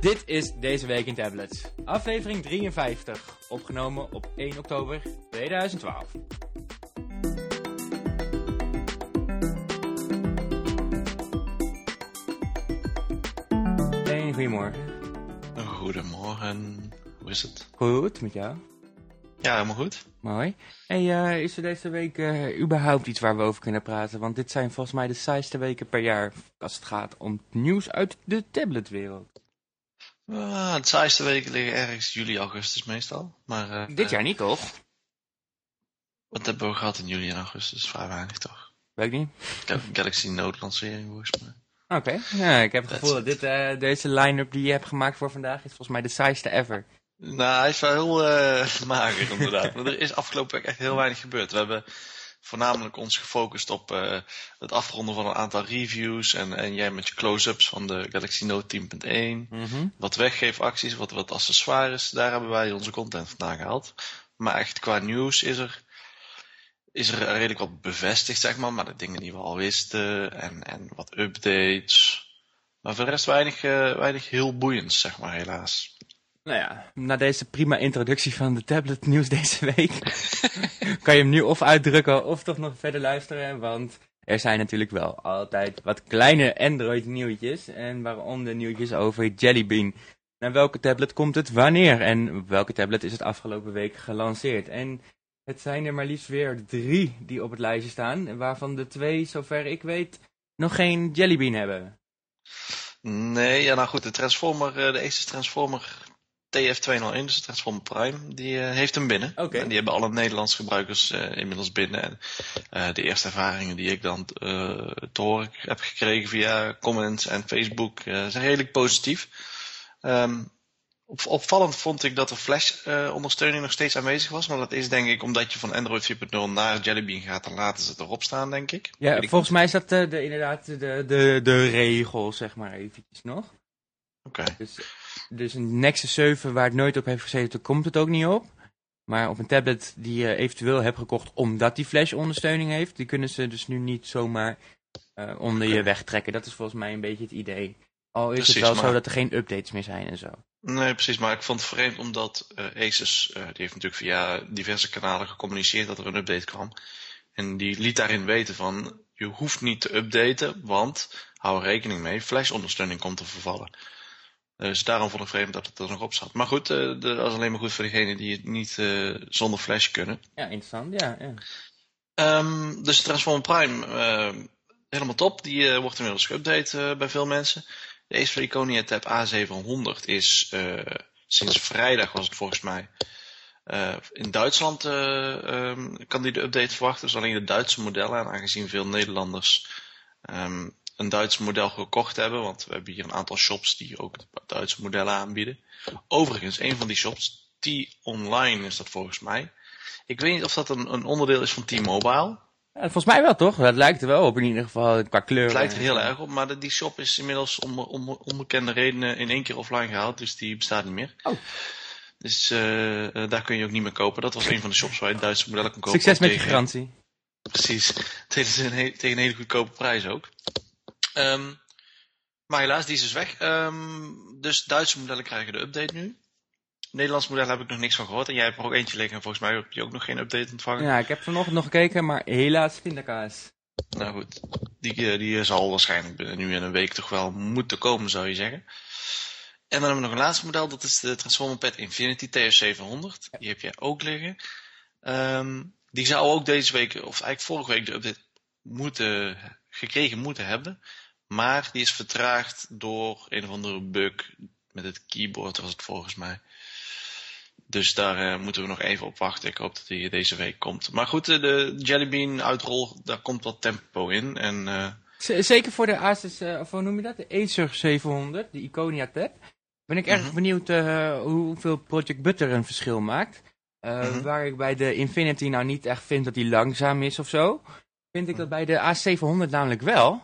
Dit is Deze Week in Tablets. Aflevering 53, opgenomen op 1 oktober 2012. Hey, goedemorgen. Goedemorgen. Hoe is het? Goed, met jou? Ja, helemaal goed. Mooi. Hey, eh, is er deze week eh, überhaupt iets waar we over kunnen praten? Want dit zijn volgens mij de saaiste weken per jaar als het gaat om nieuws uit de tabletwereld. Ah, het saaiste weken liggen ergens juli, augustus meestal. Maar, eh, Dit jaar niet, toch? Wat hebben we gehad in juli en augustus? Vrij weinig toch? Weet ik niet. Ga- Galaxy Note lancering volgens mij. Oké, ja, ik heb het That's gevoel dat dit, eh, deze line-up die je hebt gemaakt voor vandaag is volgens mij de saaiste ever. Nou, hij is wel heel eh, mager inderdaad. maar er is afgelopen week echt heel weinig gebeurd. We hebben voornamelijk ons gefocust op eh, het afronden van een aantal reviews. En, en jij met je close-ups van de Galaxy Note 10.1. Mhm. Wat weggeefacties, wat, wat accessoires, daar hebben wij onze content vandaan gehaald. Maar echt qua nieuws is er, is er redelijk wat bevestigd, zeg maar. Maar de dingen die we al wisten en, en wat updates. Maar voor de rest weinig, eh, weinig heel boeiends, zeg maar, helaas. Nou ja, na deze prima introductie van de tablet nieuws deze week, kan je hem nu of uitdrukken of toch nog verder luisteren, want er zijn natuurlijk wel altijd wat kleine Android nieuwtjes en waaronder nieuwtjes over Jelly Bean. Naar welke tablet komt het, wanneer en welke tablet is het afgelopen week gelanceerd? En het zijn er maar liefst weer drie die op het lijstje staan, waarvan de twee, zover ik weet, nog geen Jelly Bean hebben. Nee, ja, nou goed, de Transformer, eh, de Asus Transformer TF201, dus de Transformer Prime, die eh, heeft hem binnen. En die hebben alle Nederlandse gebruikers eh, inmiddels binnen. En eh, de eerste ervaringen die ik dan te horen heb gekregen via comments en Facebook zijn redelijk positief. Ehm, op- opvallend vond ik dat de Flash-ondersteuning nog steeds aanwezig was. Maar dat is denk ik omdat je van Android 4.0 naar Jelly Bean gaat, dan laten ze het erop staan, denk ik. Ja, Weet ik volgens mij is dat de, inderdaad de, de, de regel, zeg maar eventjes nog. Oké. Dus, dus een Nexus 7 waar het nooit op heeft gezeten, komt het ook niet op. Maar op een tablet die je eventueel hebt gekocht omdat die flash ondersteuning heeft, die kunnen ze dus nu niet zomaar eh, onder je wegtrekken. Dat is volgens mij een beetje het idee. Al is het wel zo dat er geen updates meer zijn en zo. Nee, precies. Maar ik vond het vreemd omdat eh, Asus, eh, die heeft natuurlijk via diverse kanalen gecommuniceerd dat er een update kwam. En die liet daarin weten van, je hoeft niet te updaten, want hou er rekening mee, flash-ondersteuning komt te vervallen. Dus daarom vond ik vreemd dat het er nog op zat. Maar goed, eh, de- dat is alleen maar goed voor degenen die het niet eh, zonder flash kunnen. Ja, interessant. Ja, ja. Ehm, dus de Transformer Prime, eh, helemaal top. Die eh, wordt inmiddels geüpdate eh, bij veel mensen. De Ace Iconia Tab A700 is eh, sinds vrijdag was het volgens mij. eh, in Duitsland eh, ehm, kan die de update verwachten. Dus alleen de Duitse modellen. En aangezien veel Nederlanders ehm, een Duits model gekocht hebben. Want we hebben hier een aantal shops die ook Duitse modellen aanbieden. Overigens, een van die shops, T-Online is dat volgens mij. Ik weet niet of dat een, een onderdeel is van T-Mobile. Ja, volgens mij wel toch? Dat lijkt er wel op in ieder geval qua kleur. Het lijkt er heel erg op, maar die shop is inmiddels om, om onbekende redenen in één keer offline gehaald, dus die bestaat niet meer. Oh. Dus eh, eh, daar kun je ook niet meer kopen. Dat was een van de shops waar je Duitse modellen kon kopen. Succes met je garantie. Precies, tegen een hele goedkope prijs ook. Ehm, maar helaas, die is dus weg. Ehm, dus Duitse modellen krijgen de update nu. Nederlandse modellen heb ik nog niks van gehoord. En jij hebt er ook eentje liggen en volgens mij heb je ook nog geen update ontvangen. Ja, ik heb vanochtend nog gekeken, maar helaas pindakaas. Nou goed, die, eh, die zal waarschijnlijk binnen nu in een week toch wel moeten komen, zou je zeggen. En dan hebben we nog een laatste model, dat is de Transformer Pad Infinity TS700. Die heb jij ook liggen. Ehm, die zou ook deze week, of eigenlijk vorige week, de update moeten, gekregen moeten hebben. Maar die is vertraagd door een of andere bug met het keyboard, was het volgens mij. Dus daar eh, moeten we nog even op wachten. Ik hoop dat die deze week komt. Maar goed, eh, de Jelly Bean uitrol, daar komt wat tempo in. En eh, Zeker voor de Asus, of hoe noem je dat? De Acer 700, de Iconia Tab. Ben ik erg Mhm. benieuwd hoeveel Project Butter een verschil maakt. Mhm. Waar ik bij de Infinity nou niet echt vind dat die langzaam is of zo. Vind ik dat bij de A700 namelijk wel.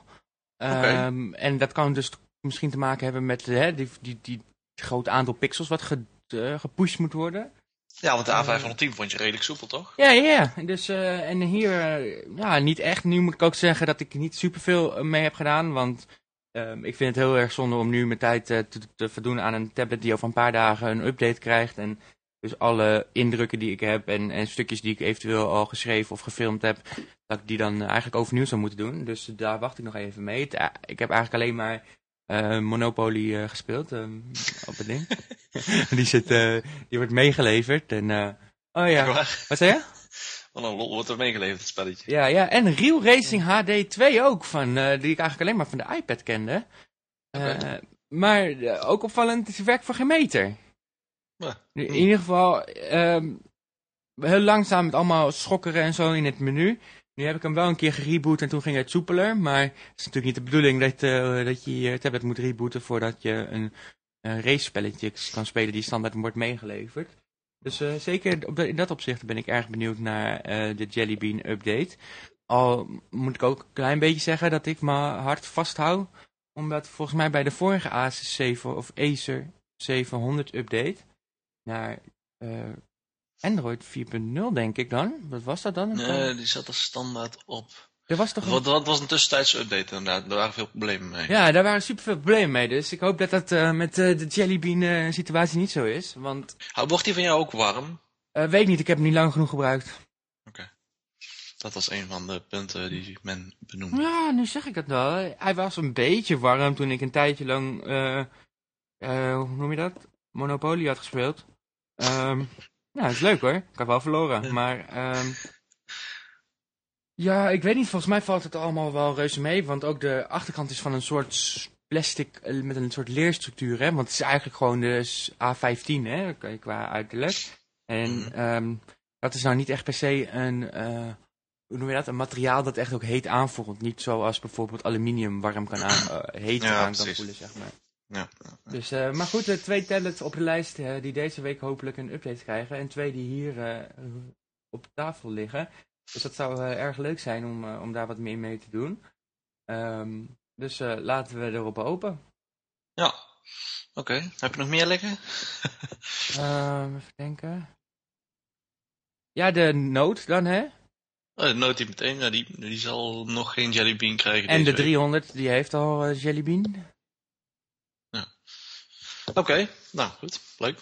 Ehm, En dat kan dus misschien te maken hebben met eh, hè, die, die, die groot aantal pixels wat ge, eh, gepusht moet worden. ja, want de A510 vond je redelijk soepel, toch? Ja, ja. Dus, eh, en hier, eh, ja, niet echt. Nu moet ik ook zeggen dat ik niet superveel eh, mee heb gedaan, want ehm, ik vind het heel erg zonde om nu mijn tijd eh, te, te verdoen aan een tablet die over een paar dagen een update krijgt. En dus alle indrukken die ik heb en, en stukjes die ik eventueel al geschreven of gefilmd heb, dat ik die dan eigenlijk overnieuw zou moeten doen. Dus daar wacht ik nog even mee. Eh, ik heb eigenlijk alleen maar eh, Monopoly eh, gespeeld ehm, op het ding. die, zit, die wordt meegeleverd. En, oh ja, wat zei je? Wat een lol wordt er meegeleverd, het spelletje. Ja, ja, en Real Racing HD 2 ook, van, die ik eigenlijk alleen maar van de iPad kende. Maar ook opvallend, het werkt voor geen meter. In ieder geval, ehm, heel langzaam met allemaal schokkeren en zo in het menu. Nu heb ik hem wel een keer gereboot en toen ging het soepeler. Maar het is natuurlijk niet de bedoeling dat, eh, dat je je tablet moet rebooten voordat je een, een race-spelletje kan spelen die standaard wordt meegeleverd. Dus eh, zeker in dat opzicht ben ik erg benieuwd naar eh, de Jelly Bean update. Al moet ik ook een klein beetje zeggen dat ik mijn hart vasthoud. Omdat volgens mij bij de vorige Asus 7 of Acer 700 update naar eh, Android 4.0 denk ik dan. Wat was dat dan? Nee, die zat er standaard op. er was toch een- Wat, wat was een tussentijdse update inderdaad. Daar waren veel problemen mee. Ja, daar waren super veel problemen mee. Dus ik hoop dat dat eh, met eh, de Jelly Bean eh, situatie niet zo is. Want Wordt die van jou ook warm? weet niet, ik heb hem niet lang genoeg gebruikt. Dat was een van de punten die men benoemde. Ja, nu zeg ik dat wel. Hij was een beetje warm toen ik een tijdje lang, hoe noem je dat? Monopoly had gespeeld. Ehm ja, dat is leuk hoor. Ik heb wel verloren. Maar ehm, ja, ik weet niet. Volgens mij valt het allemaal wel reuze mee. Want ook de achterkant is van een soort plastic eh, met een soort leerstructuur. Hè? Want het is eigenlijk gewoon de s- A15 hè? qua- uiterlijk. En Mhm. ehm, dat is nou niet echt per se een... eh, hoe noem je dat? Een materiaal dat echt ook heet aanvoelt. Niet zoals bijvoorbeeld aluminium warm kan aan, eh, heet Ja, aan kan precies. voelen, zeg maar. Ja. Dus, eh, maar goed, eh, twee tablets op de lijst eh, die deze week hopelijk een update krijgen. En twee die hier op tafel liggen. Dus dat zou erg leuk zijn om, om daar wat meer mee te doen. Ehm, dus laten we erop hopen. Ja. Oké. Heb je nog meer liggen? Ehm, even denken. Ja, de Note dan, hè? Oh, de noot die meteen. Ja, die, die zal nog geen Jelly Bean krijgen En de week. 300, die heeft al eh, Jelly Oké. Nou, goed. Leuk.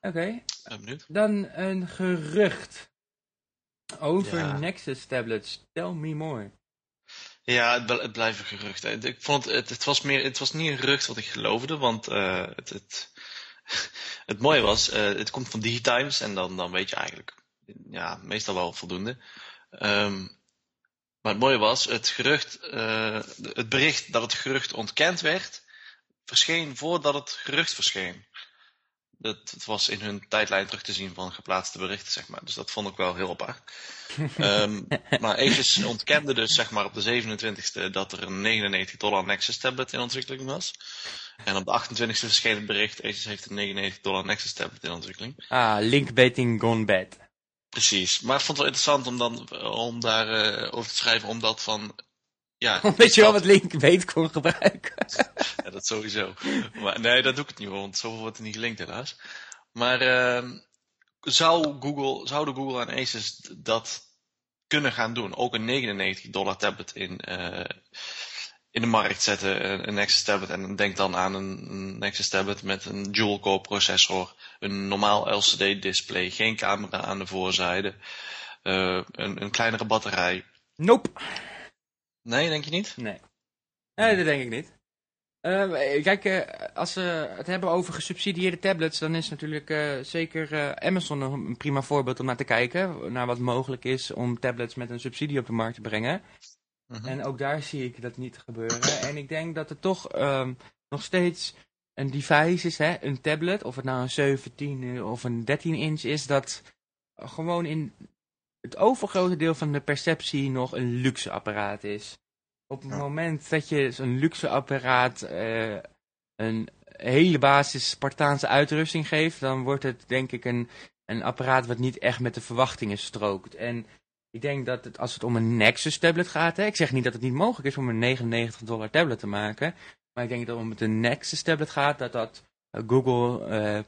Oké, Ben benieuwd. dan een gerucht over Ja. Nexus tablets. Tell me more. Ja, het, bl- het blijven geruchten. Ik vond het, het, was meer, het was niet een gerucht wat ik geloofde, want eh, het, het, het mooie was, eh, het komt van Digitimes en dan, dan weet je eigenlijk, ja, meestal wel voldoende. Ehm, maar het mooie was, het gerucht, eh, het bericht dat het gerucht ontkend werd, verscheen voordat het gerucht verscheen. Dat, het was in hun tijdlijn terug te zien van geplaatste berichten, zeg maar. Dus dat vond ik wel heel apart. Ehm, maar Asus ontkende dus zeg maar op de 27e dat er een 99 dollar Nexus tablet in ontwikkeling was. En op de 28e verscheen het bericht, Asus heeft een 99 dollar Nexus tablet in ontwikkeling. Ah, linkbaiting gone bad. Precies. Maar ik vond het wel interessant om, dan, om daar eh, over te schrijven, omdat van... Ja, Weet je wel wat linkbait kon gebruiken? Ja, dat sowieso. Maar nee, dat doe ik het niet want zoveel wordt er niet gelinkt helaas. Maar ehm, zou Google, zouden Google en Asus dat kunnen gaan doen? Ook een 99 dollar tablet in, eh, in de markt zetten, een, een Nexus tablet. En denk dan aan een, een Nexus tablet met een dual-core processor, een normaal LCD display, geen camera aan de voorzijde, eh, een, een kleinere batterij. Nope. Nee, denk je niet? Nee. Nee, dat denk ik niet. Eh, kijk, eh, als we het hebben over gesubsidieerde tablets, dan is natuurlijk eh, zeker Amazon een een prima voorbeeld om naar te kijken. Naar wat mogelijk is om tablets met een subsidie op de markt te brengen. Mhm. En ook daar zie ik dat niet gebeuren. En ik denk dat er toch ehm, nog steeds een device is, hè, een tablet, of het nou een 17 of een 13 inch is, dat gewoon in het overgrote deel van de perceptie nog een luxe apparaat is. Op het Ja. moment dat je zo'n luxe apparaat eh, een hele basis Spartaanse uitrusting geeft, dan wordt het denk ik een, een apparaat wat niet echt met de verwachtingen strookt. En ik denk dat het, als het om een Nexus tablet gaat, hè, ik zeg niet dat het niet mogelijk is om een 99 dollar tablet te maken, maar ik denk dat om het een Nexus tablet gaat, dat dat Google eh,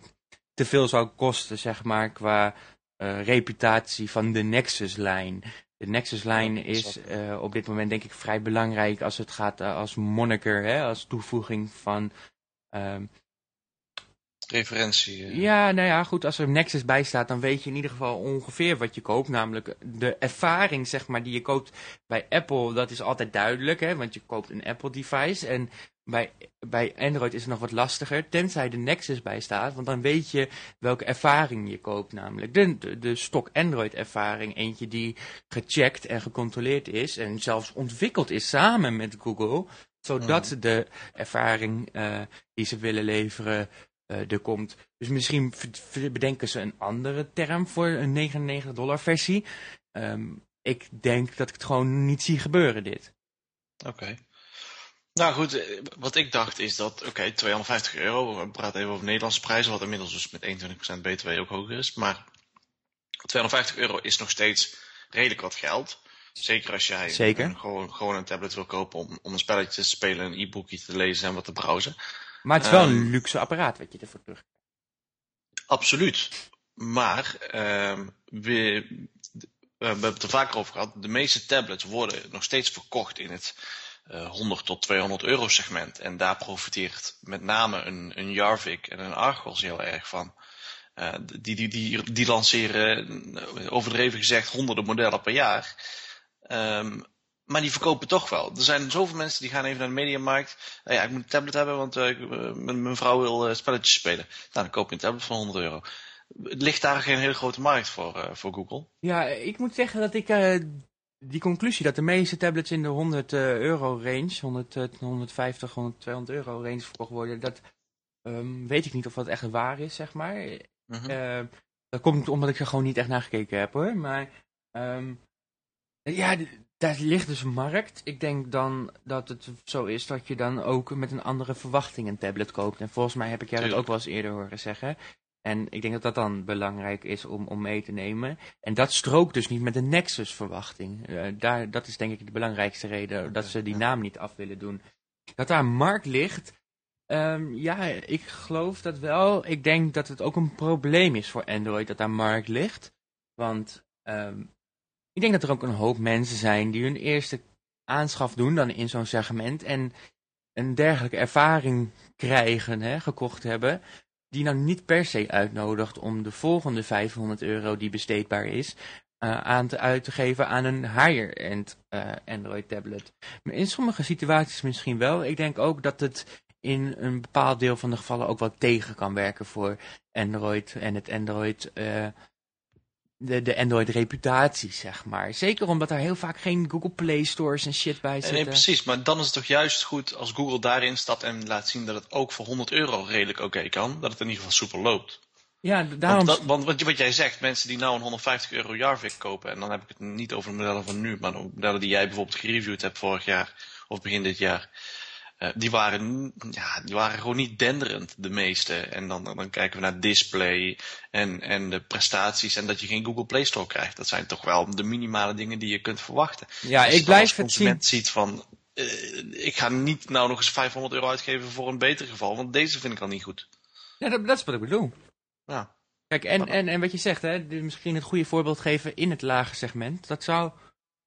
te veel zou kosten, zeg maar, qua eh, reputatie van de Nexus-lijn. De Nexus-lijn Ja, is eh, op dit moment denk ik vrij belangrijk als het gaat eh, als moniker, hè, als toevoeging van... ehm, Referentie. ja, nou ja, goed, als er Nexus bij staat, dan weet je in ieder geval ongeveer wat je koopt. Namelijk de ervaring, zeg maar, die je koopt bij Apple, dat is altijd duidelijk, hè, want je koopt een Apple-device. En bij, bij Android is het nog wat lastiger, tenzij de Nexus bij staat, want dan weet je welke ervaring je koopt. Namelijk de, de, de stok Android-ervaring, eentje die gecheckt en gecontroleerd is en zelfs ontwikkeld is samen met Google, zodat de ervaring eh, die ze willen leveren eh, er komt. Dus misschien bedenken ze een andere term voor een 99 dollar versie. Ehm, ik denk dat ik het gewoon niet zie gebeuren dit. Oké. Nou goed, eh, wat ik dacht is dat, oké, 250 euro, we praten even over Nederlandse prijzen, wat inmiddels dus met 21% BTW ook hoger is. Maar 250 euro is nog steeds redelijk wat geld. Zeker als jij Zeker. gewoon, gewoon een tablet wil kopen om, om een spelletje te spelen, een e-boekje te lezen en wat te browsen. Maar het is wel een Ehm. luxe apparaat wat je ervoor terug Absoluut. Maar ehm, we, we hebben het er vaker over gehad. De meeste tablets worden nog steeds verkocht in het 100 tot 200 euro segment. En daar profiteert met name een, een Jarvik en een Argos heel erg van. Eh, die, die, die, die lanceren, eh, overdreven gezegd, honderden modellen per jaar. Ehm, maar die verkopen toch wel. Er zijn zoveel mensen die gaan even naar de mediamarkt. Eh, ja, ik moet een tablet hebben, want eh, eh, mijn, vrouw wil eh, spelletjes spelen. Nou, dan koop je een tablet van 100 euro. Ligt daar geen hele grote markt voor, eh, voor Google? Ja, ik moet zeggen dat ik eh, die conclusie dat de meeste tablets in de 100 eh, euro range, 100, eh, 150, 100, 200 euro range verkocht worden, dat ehm, weet ik niet of dat echt waar is, zeg maar. Mhm. Eh, dat komt omdat ik er gewoon niet echt naar gekeken heb hoor. Maar ehm, ja, daar ligt dus een markt. Ik denk dan dat het zo is dat je dan ook met een andere verwachting een tablet koopt. En volgens mij heb ik jij dat ook wel eens eerder horen zeggen. En ik denk dat dat dan belangrijk is om, om mee te nemen. En dat strookt dus niet met de Nexus verwachting. Eh, daar, dat is denk ik de belangrijkste reden dat ze die ja. naam niet af willen doen. Dat daar een markt ligt, Ehm, ja, ik geloof dat wel. Ik denk dat het ook een probleem is voor Android dat daar markt ligt. Want ehm, ik denk dat er ook een hoop mensen zijn die hun eerste aanschaf doen dan in zo'n segment. En een dergelijke ervaring krijgen, hè, gekocht hebben. Die nou niet per se uitnodigt om de volgende 500 euro die besteedbaar is. eh, aan te, uit te geven aan een higher-end eh, Android tablet. Maar in sommige situaties misschien wel. Ik denk ook dat het in een bepaald deel van de gevallen ook wel tegen kan werken voor Android en het Android, eh, de, de Android reputatie, zeg maar. Zeker omdat er heel vaak geen Google Play Stores en shit bij Nee, zitten. nee, precies. Maar dan is het toch juist goed als Google daarin stapt en laat zien dat het ook voor 100 euro redelijk oké kan. Dat het in ieder geval soepel loopt. Ja, daarom... Want, dat, want wat, jij zegt, mensen die nou een 150 euro Jarvik kopen, en dan heb ik het niet over de modellen van nu, maar de modellen die jij bijvoorbeeld gereviewd hebt vorig jaar of begin dit jaar, eh, die, waren, ja, die waren gewoon niet denderend, de meeste. En dan, dan kijken we naar display en, en de prestaties en dat je geen Google Play Store krijgt. Dat zijn toch wel de minimale dingen die je kunt verwachten. ja, Als je ik dan als blijf het zien. ziet van, eh, ik ga niet nou nog eens 500 euro uitgeven voor een beter geval, want deze vind ik al niet goed. Ja, dat, dat is wat ik bedoel. Ja. Kijk, en, en, en wat je zegt, hè, misschien het goede voorbeeld geven in het lage segment. Dat zou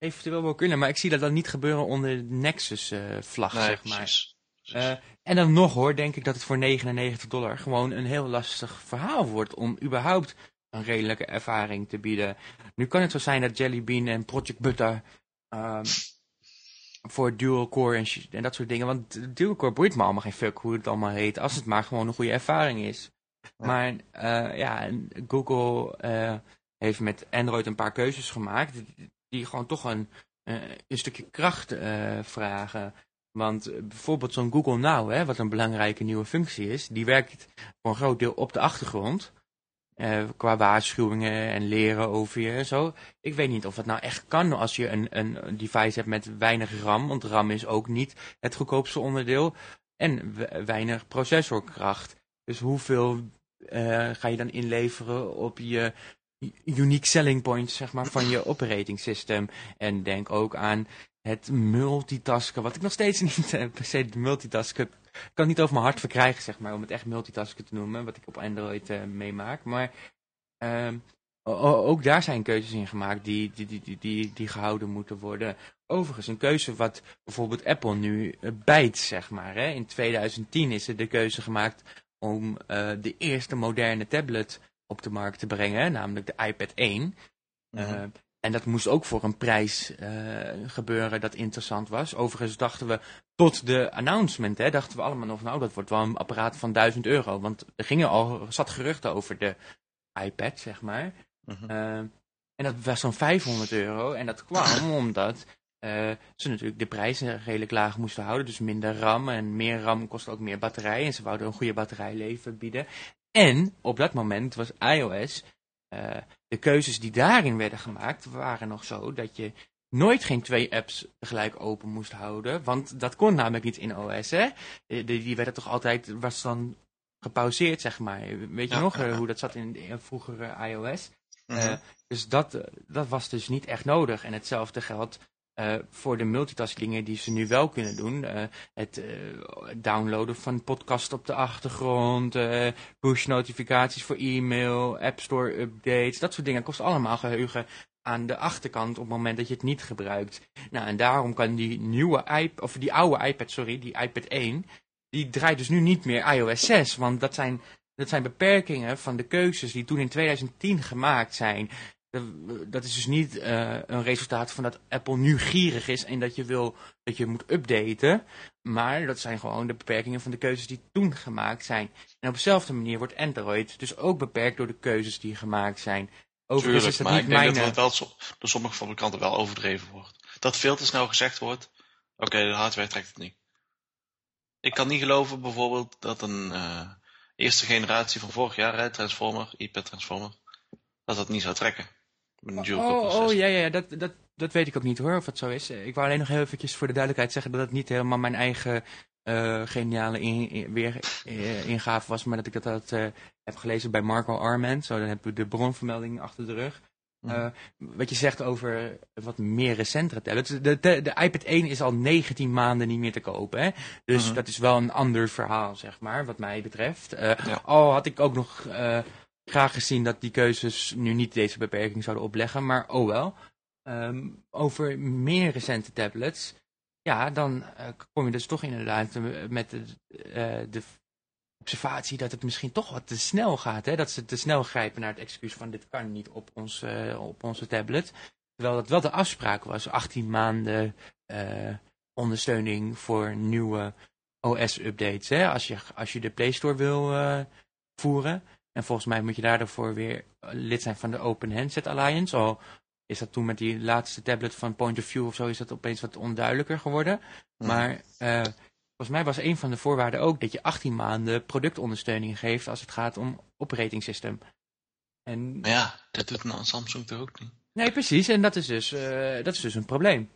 eventueel wel kunnen, maar ik zie dat dan niet gebeuren onder de Nexus-vlag, Nee, zeg maar. precies. Eh, en dan nog hoor, denk ik dat het voor 99 dollar gewoon een heel lastig verhaal wordt om überhaupt een redelijke ervaring te bieden. Nu kan het zo zijn dat Jelly Bean en Project Butter ehm, voor dual core en, en dat soort dingen, want dual core boeit me allemaal geen fuck hoe het allemaal heet, als het maar gewoon een goede ervaring is. Ja. Maar eh, ja, Google eh, heeft met Android een paar keuzes gemaakt die- gewoon toch een, eh, een stukje kracht eh, vragen. Want bijvoorbeeld zo'n Google Now, hè, wat een belangrijke nieuwe functie is, die werkt voor een groot deel op de achtergrond. eh, qua waarschuwingen en leren over je en zo. Ik weet niet of het nou echt kan als je een, een device hebt met weinig RAM. Want RAM is ook niet het goedkoopste onderdeel. En we- weinig processorkracht. Dus hoeveel ga je dan inleveren op je unique selling points zeg maar, van je operating system? En denk ook aan het multitasken, wat ik nog steeds niet eh, per se multitasken ik kan niet over mijn hart verkrijgen, zeg maar, om het echt multitasken te noemen, wat ik op Android eh, meemaak. Maar ehm, ook daar zijn keuzes in gemaakt die, die, die, die, die, gehouden moeten worden. Overigens, een keuze wat bijvoorbeeld Apple nu bijt, zeg maar. Hè. In 2010 is er de keuze gemaakt om de eerste moderne tablet op de markt te brengen, namelijk de iPad 1. Mm en dat moest ook voor een prijs uh, gebeuren dat interessant was. Overigens dachten we tot de announcement, hè, dachten we allemaal nog, nou dat wordt wel een apparaat van 1000 euro. Want er gingen al, zat geruchten over de iPad, zeg maar. Uh en dat was zo'n 500 euro. En dat kwam omdat uh, ze natuurlijk de prijzen redelijk laag moesten houden. Dus minder RAM en meer RAM kost ook meer batterij. En ze wouden een goede batterijleven bieden. En op dat moment was iOS uh, de keuzes die daarin werden gemaakt waren nog zo dat je nooit geen twee apps tegelijk open moest houden. Want dat kon namelijk niet in OS, hè? Die, die werden toch altijd, was dan gepauzeerd, zeg maar. Weet je nog hoe dat zat in de vroegere iOS? Mm uh, dus dat, dat was dus niet echt nodig. En hetzelfde geldt uh, voor de multitaskingen die ze nu wel kunnen doen. Uh, het uh, downloaden van podcast op de achtergrond, push notificaties voor e-mail, App Store updates, dat soort dingen kost allemaal geheugen aan de achterkant op het moment dat je het niet gebruikt. Nou, en daarom kan die nieuwe iPad, of die oude iPad, sorry, die iPad 1, die draait dus nu niet meer iOS 6, want dat zijn dat zijn beperkingen van de keuzes die toen in 2010 gemaakt zijn dat is dus niet uh, een resultaat van dat Apple nu gierig is en dat je wil dat je moet updaten. Maar dat zijn gewoon de beperkingen van de keuzes die toen gemaakt zijn. En op dezelfde manier wordt Android dus ook beperkt door de keuzes die gemaakt zijn. Overigens Tuurlijk, is dat maar niet ik denk mijn... dat het wel door sommige fabrikanten wel overdreven wordt. Dat veel te snel gezegd wordt, oké, de hardware trekt het niet. Ik kan niet geloven bijvoorbeeld dat een uh, eerste generatie van vorig jaar, Transformer, iPad Transformer, dat dat niet zou trekken. Oh, oh, ja, ja, dat, dat, dat weet ik ook niet hoor, of het zo is. Ik wou alleen nog heel eventjes voor de duidelijkheid zeggen dat het niet helemaal mijn eigen uh, geniale in, weer uh, ingave was, maar dat ik dat uh, heb gelezen bij Marco Arment. Zo, dan hebben we de bronvermelding achter de rug. Uh, wat je zegt over wat meer recentere tablets. De, de, de, iPad 1 is al 19 maanden niet meer te kopen. Hè? Dus mhm. dat is wel een ander verhaal, zeg maar, wat mij betreft. Ja. Al had ik ook nog graag gezien dat die keuzes nu niet deze beperking zouden opleggen, maar oh wel. Um, over meer recente tablets, ja, dan uh, kom je dus toch inderdaad met de, uh, de, observatie dat het misschien toch wat te snel gaat. Hè? Dat ze te snel grijpen naar het excuus van dit kan niet op, ons, op onze tablet. Terwijl dat wel de afspraak was, 18 maanden ondersteuning voor nieuwe OS-updates. Als, je, als je de Play Store wil voeren. En volgens mij moet je daardoor weer lid zijn van de Open Handset Alliance. Al is dat toen met die laatste tablet van Point of View of zo is dat opeens wat onduidelijker geworden. Maar uh, volgens mij was een van de voorwaarden ook dat je 18 maanden productondersteuning geeft als het gaat om operating system. En... ja, dat doet nou Samsung toch ook niet? Nee, precies. En dat is dus, uh, dat is dus een probleem.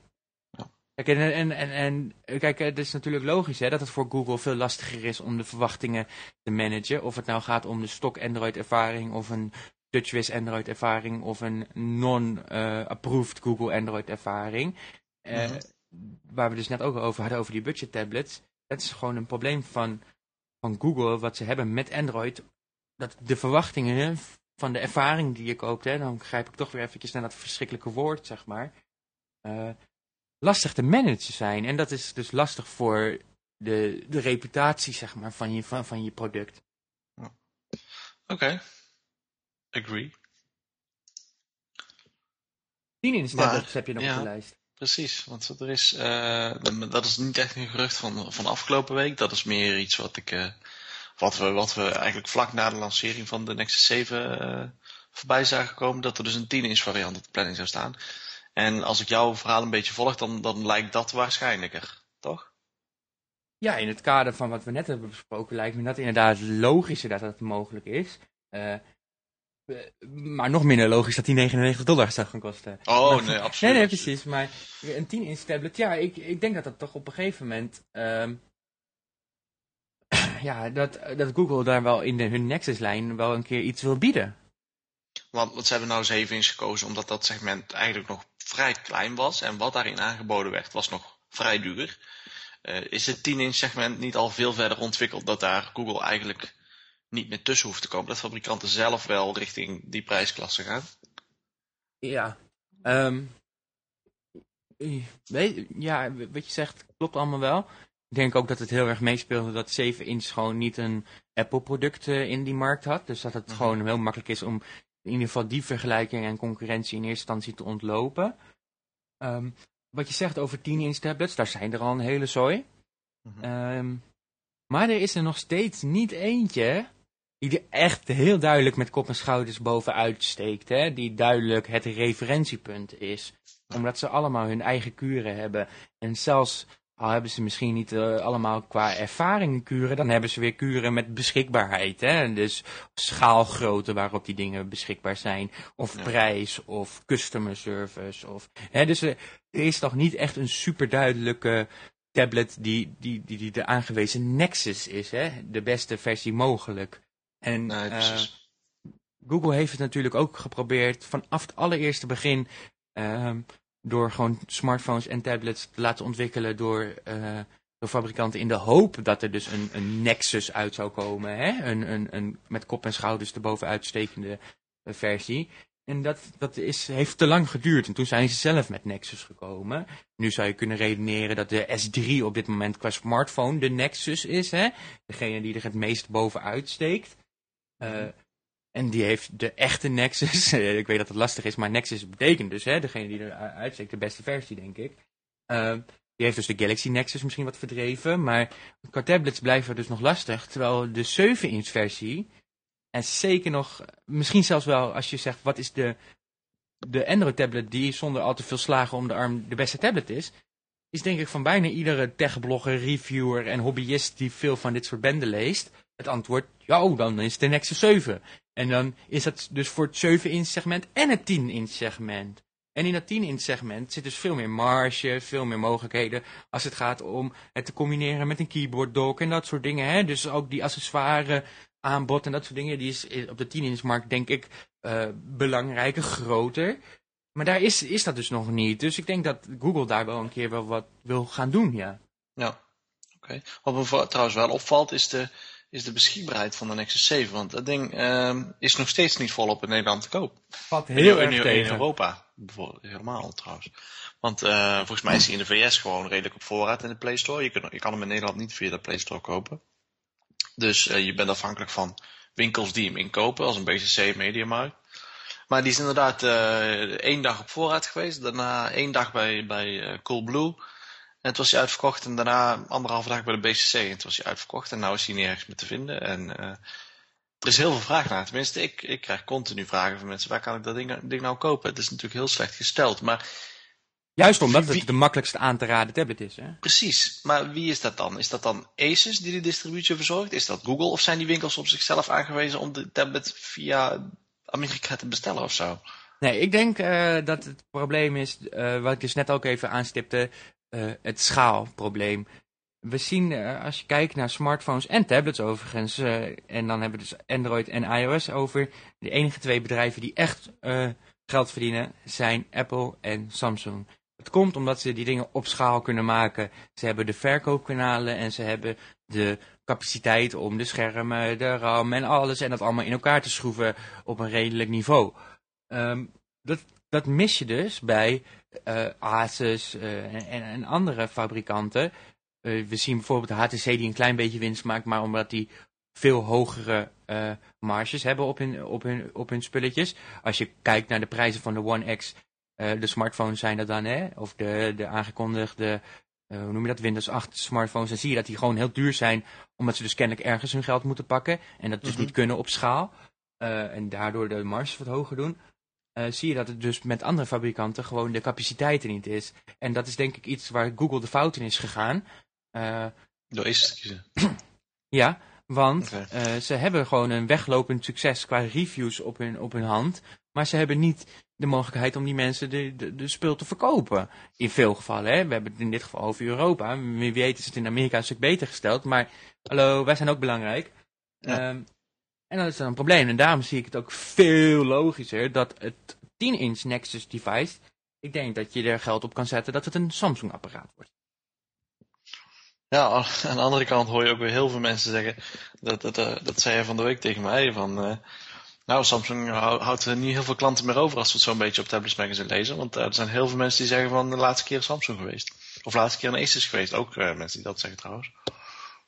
Kijk, en, en, en, en kijk, het is natuurlijk logisch hè, dat het voor Google veel lastiger is om de verwachtingen te managen. Of het nou gaat om de stock Android ervaring of een TouchWiz Android ervaring of een non-approved Google Android ervaring. Uh, Waar we dus net ook over hadden, over die budget tablets. Dat is gewoon een probleem van, van Google, wat ze hebben met Android. Dat de verwachtingen van de ervaring die je koopt, hè, dan grijp ik toch weer eventjes naar dat verschrikkelijke woord, zeg maar. Uh, lastig te managen zijn. En dat is dus lastig voor de, de reputatie, zeg maar, van je, van, van je product. Oké. Okay. Agree. Tien in de heb je nog op de lijst. Precies, want er is, uh, dat is niet echt een gerucht van, van afgelopen week. Dat is meer iets wat ik, uh, wat we, wat we eigenlijk vlak na de lancering van de Nexus 7 uh, eh, voorbij zagen komen. Dat er dus een 10 inch variant op de planning zou staan. En als ik jouw verhaal een beetje volg, dan, dan lijkt dat waarschijnlijker, toch? Ja, in het kader van wat we net hebben besproken, lijkt me dat inderdaad logischer dat dat mogelijk is. Uh, maar nog minder logisch dat die 99 dollar zou gaan kosten. Oh, nee, absoluut. Nee, nee, precies. Maar een 10 inch tablet, ja, ik, ik denk dat dat toch op een gegeven moment... Uh, ja, dat, dat Google daar wel in de, hun Nexus-lijn wel een keer iets wil bieden. Want, want ze hebben nou 7 inch gekozen omdat dat segment eigenlijk nog vrij klein was. En wat daarin aangeboden werd, was nog vrij duur. Uh, is het 10 inch segment niet al veel verder ontwikkeld dat daar Google eigenlijk niet meer tussen hoeft te komen? Dat fabrikanten zelf wel richting die prijsklasse gaan? Ja, ehm, weet, ja, wat je zegt klopt allemaal wel. Ik denk ook dat het heel erg meespeelde dat 7 inch gewoon niet een Apple product eh, in die markt had. Dus dat het Mhm. gewoon heel makkelijk is om in ieder geval die vergelijking en concurrentie in eerste instantie te ontlopen. Ehm, wat je zegt over 10 inch tablets, daar zijn er al een hele zooi. Mhm. Ehm, maar er is er nog steeds niet eentje die er echt heel duidelijk met kop en schouders bovenuit steekt. Hè? Die duidelijk het referentiepunt is. Omdat ze allemaal hun eigen kuren hebben. En zelfs al hebben ze misschien niet eh, allemaal qua ervaring kuren, dan hebben ze weer kuren met beschikbaarheid. Hè? Dus schaalgrootte waarop die dingen beschikbaar zijn. Of Ja. prijs, of customer service. Of, hè? Dus er er is nog niet echt een super duidelijke tablet die, die, die, die de aangewezen Nexus is. Hè? De beste versie mogelijk. En Nee, eh. Google heeft het natuurlijk ook geprobeerd vanaf het allereerste begin. Door gewoon smartphones en tablets te laten ontwikkelen door, eh, door fabrikanten in de hoop dat er dus een, een Nexus uit zou komen. Hè? Een, een, een met kop en schouders erbovenuit stekende eh, versie. En dat, dat is, heeft te lang geduurd. En toen zijn ze zelf met Nexus gekomen. Nu zou je kunnen redeneren dat de S3 op dit moment qua smartphone de Nexus is. Hè? Degene die er het meest bovenuit steekt. Eh, en die heeft de echte Nexus. ik weet dat het lastig is, maar Nexus betekent dus, hè, degene die er uitsteekt, de beste versie, denk ik. Eh, die heeft dus de Galaxy Nexus misschien wat verdreven, maar qua tablets blijven dus nog lastig. Terwijl de 7-inch versie, en zeker nog, misschien zelfs wel als je zegt, wat is de, de Android tablet die zonder al te veel slagen om de arm de beste tablet is, is denk ik van bijna iedere techblogger, reviewer en hobbyist die veel van dit soort benden leest, het antwoord, ja, oh, dan is het de Nexus 7. En dan is dat dus voor het 7-inch segment en het 10-inch segment. En in dat 10-inch segment zit dus veel meer marge, veel meer mogelijkheden als het gaat om het te combineren met een keyboard dock en dat soort dingen. Hè? Dus ook die accessoire aanbod en dat soort dingen, die is op de 10-inch markt denk ik eh, belangrijker, groter. Maar daar is, is dat dus nog niet. Dus ik denk dat Google daar wel een keer wel wat wil gaan doen, ja. Ja, oké. Wat me trouwens wel opvalt is de, is de beschikbaarheid van de Nexus 7. Want dat ding ehm, is nog steeds niet volop in Nederland te koop. In- heel in, erg in. Europa bijvoorbeeld, helemaal trouwens. Want eh, volgens mij is hij in de VS gewoon redelijk op voorraad in de Play Store. Je, kunt, je kan hem in Nederland niet via de Play Store kopen. Dus eh, je bent afhankelijk van winkels die hem inkopen, als een BCC Mediamarkt. Maar die is inderdaad eh, één dag op voorraad geweest. Daarna één dag bij, bij Coolblue. En toen was hij uitverkocht. En daarna anderhalve dag bij de BCC. En toen was hij uitverkocht. En nu is hij nergens meer te vinden. En eh, er is heel veel vraag naar. Tenminste, ik, ik krijg continu vragen van mensen. Waar kan ik dat ding, ding nou kopen? Het is natuurlijk heel slecht gesteld. Maar Juist omdat Wie- het de makkelijkst aan te raden tablet is. Hè? precies. Maar wie is dat dan? Is dat dan Asus die de distributie verzorgt? Is dat Google? Of zijn die winkels op zichzelf aangewezen om de tablet via Amerika te bestellen of zo? Nee, ik denk eh, dat het probleem is, eh, wat ik dus net ook even aanstipte, eh, het schaalprobleem. We zien, eh, als je kijkt naar smartphones en tablets overigens, eh, en dan hebben we dus Android en iOS over, de enige twee bedrijven die echt geld verdienen zijn Apple en Samsung. Het komt omdat ze die dingen op schaal kunnen maken. Ze hebben de verkoopkanalen en ze hebben de capaciteit om de schermen, de RAM en alles en dat allemaal in elkaar te schroeven op een redelijk niveau. Ehm, dat, dat mis je dus bij Asus eh, en, en, andere fabrikanten. Eh, we zien bijvoorbeeld de HTC die een klein beetje winst maakt, maar omdat die veel hogere eh, marges hebben op hun, op, hun, op hun spulletjes. Als je kijkt naar de prijzen van de One X, eh, de smartphones zijn dat dan, hè? Of de, de aangekondigde, eh, hoe noem je dat, Windows 8 smartphones. Dan zie je dat die gewoon heel duur zijn, omdat ze dus kennelijk ergens hun geld moeten pakken. En dat dus Mhm. niet kunnen op schaal. Eh, en daardoor de marges wat hoger doen. Eh, zie je dat het dus met andere fabrikanten gewoon de capaciteit er niet is. En dat is denk ik iets waar Google de fout in is gegaan. Eh, Door te kiezen. ja, want eh, ze hebben gewoon een weglopend succes qua reviews op hun, op hun hand. Maar ze hebben niet de mogelijkheid om die mensen de, de, de spul te verkopen. In veel gevallen, hè. We hebben het in dit geval over Europa. Wie weet is het in Amerika een stuk beter gesteld. Maar hallo, wij zijn ook belangrijk. Ja. Ehm, en dat is dan een probleem. En daarom zie ik het ook veel logischer dat het 10-inch Nexus device... Ik denk dat je er geld op kan zetten dat het een Samsung apparaat wordt. Ja, aan de andere kant hoor je ook weer heel veel mensen zeggen, dat, dat, eh, dat zei hij van de week tegen mij, van, eh, Nou, Samsung houdt er niet heel veel klanten meer over als we het zo'n beetje op Tablets Magazine lezen. Want er zijn heel veel mensen die zeggen van de laatste keer Samsung geweest. Of de laatste keer een Asus geweest. Ook mensen die dat zeggen trouwens.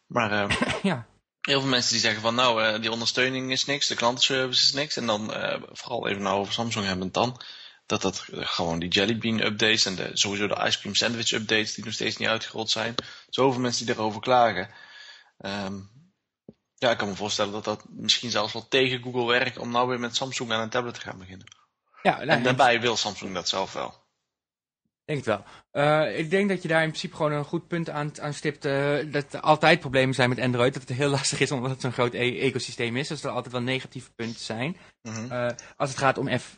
Maar ja. Heel veel mensen die zeggen van nou, die ondersteuning is niks, de klantenservice is niks. En dan vooral even nou over Samsung hebben dan dat dat gewoon die Jelly Bean updates en de, sowieso de Ice Cream Sandwich updates die nog steeds niet uitgerold zijn. Zoveel mensen die erover klagen. Um, ja, ik kan me voorstellen dat dat misschien zelfs wel tegen Google werkt om nou weer met Samsung aan een tablet te gaan beginnen. Ja, nou, en daarbij wil Samsung dat zelf wel. Denk het wel. Uh, ik denk dat je daar in principe gewoon een goed punt aan, aan stipt. Uh, dat er altijd problemen zijn met Android. Dat het heel lastig is omdat het zo'n groot e ecosysteem is. Dus er altijd wel negatieve punten zijn. Mm -hmm. uh, als het gaat om F,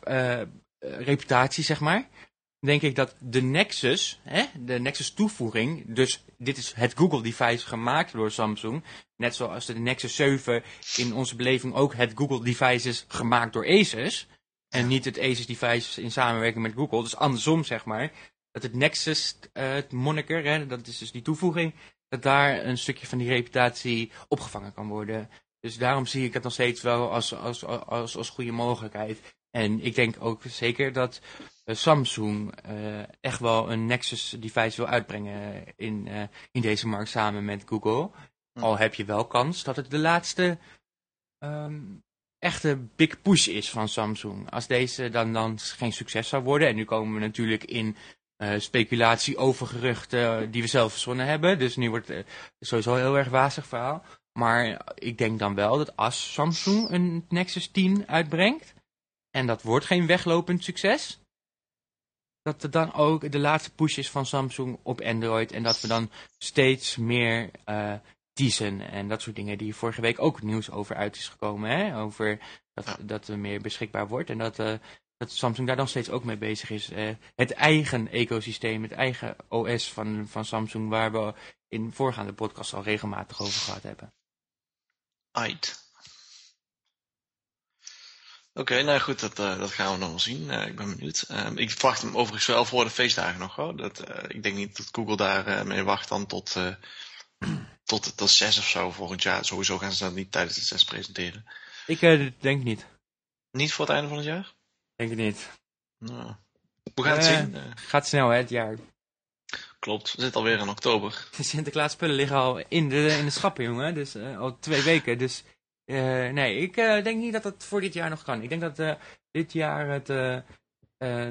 reputatie, zeg maar. Denk ik dat de Nexus, hè, de Nexus toevoeging, dus dit is het Google device gemaakt door Samsung. Net zoals de Nexus 7 in onze beleving ook het Google device is gemaakt door Asus. En niet het Asus device in samenwerking met Google. Dus andersom zeg maar. Dat het Nexus, uh, het moniker, hè, dat is dus die toevoeging. Dat daar een stukje van die reputatie opgevangen kan worden. Dus daarom zie ik het nog steeds wel als, als, als, als goede mogelijkheid. En ik denk ook zeker dat uh, Samsung uh, echt wel een Nexus device wil uitbrengen in, uh, in deze markt samen met Google. Hm. Al heb je wel kans dat het de laatste um, echte big push is van Samsung. Als deze dan, dan geen succes zou worden. En nu komen we natuurlijk in speculatie over geruchten die we zelf verzonnen hebben. Dus nu wordt het sowieso een heel erg wazig verhaal. Maar ik denk dan wel dat als Samsung een Nexus 10 uitbrengt en dat wordt geen weglopend succes, dat er dan ook de laatste push is van Samsung op Android en dat we dan steeds meer uh, teasen en dat soort dingen die vorige week ook nieuws over uit is gekomen, hè? over dat, dat er meer beschikbaar wordt en dat, uh, dat Samsung daar dan steeds ook mee bezig is. Uh, het eigen ecosysteem, het eigen OS van, van Samsung, waar we in voorgaande podcasts al regelmatig over gehad hebben. Ait. Oké, nou goed, dat, uh, dat gaan we nog wel zien. Uh, ik ben benieuwd. Uh, ik verwacht hem overigens wel voor de feestdagen nog hoor. Dat, ik denk niet dat Google daar mee wacht dan tot, tot, tot 6 of zo volgend jaar. Sowieso gaan ze dat niet tijdens de 6 presenteren. Ik denk niet. Niet voor het einde van het jaar? Denk het niet. Nou, we gaan het zien. Gaat snel hè, het jaar. Klopt, we zitten alweer in oktober. De Sinterklaas spullen liggen al in de, in de schappen jongen. Dus al twee weken. Dus uh, nee, ik uh, denk niet dat het voor dit jaar nog kan. Ik denk dat uh, dit jaar het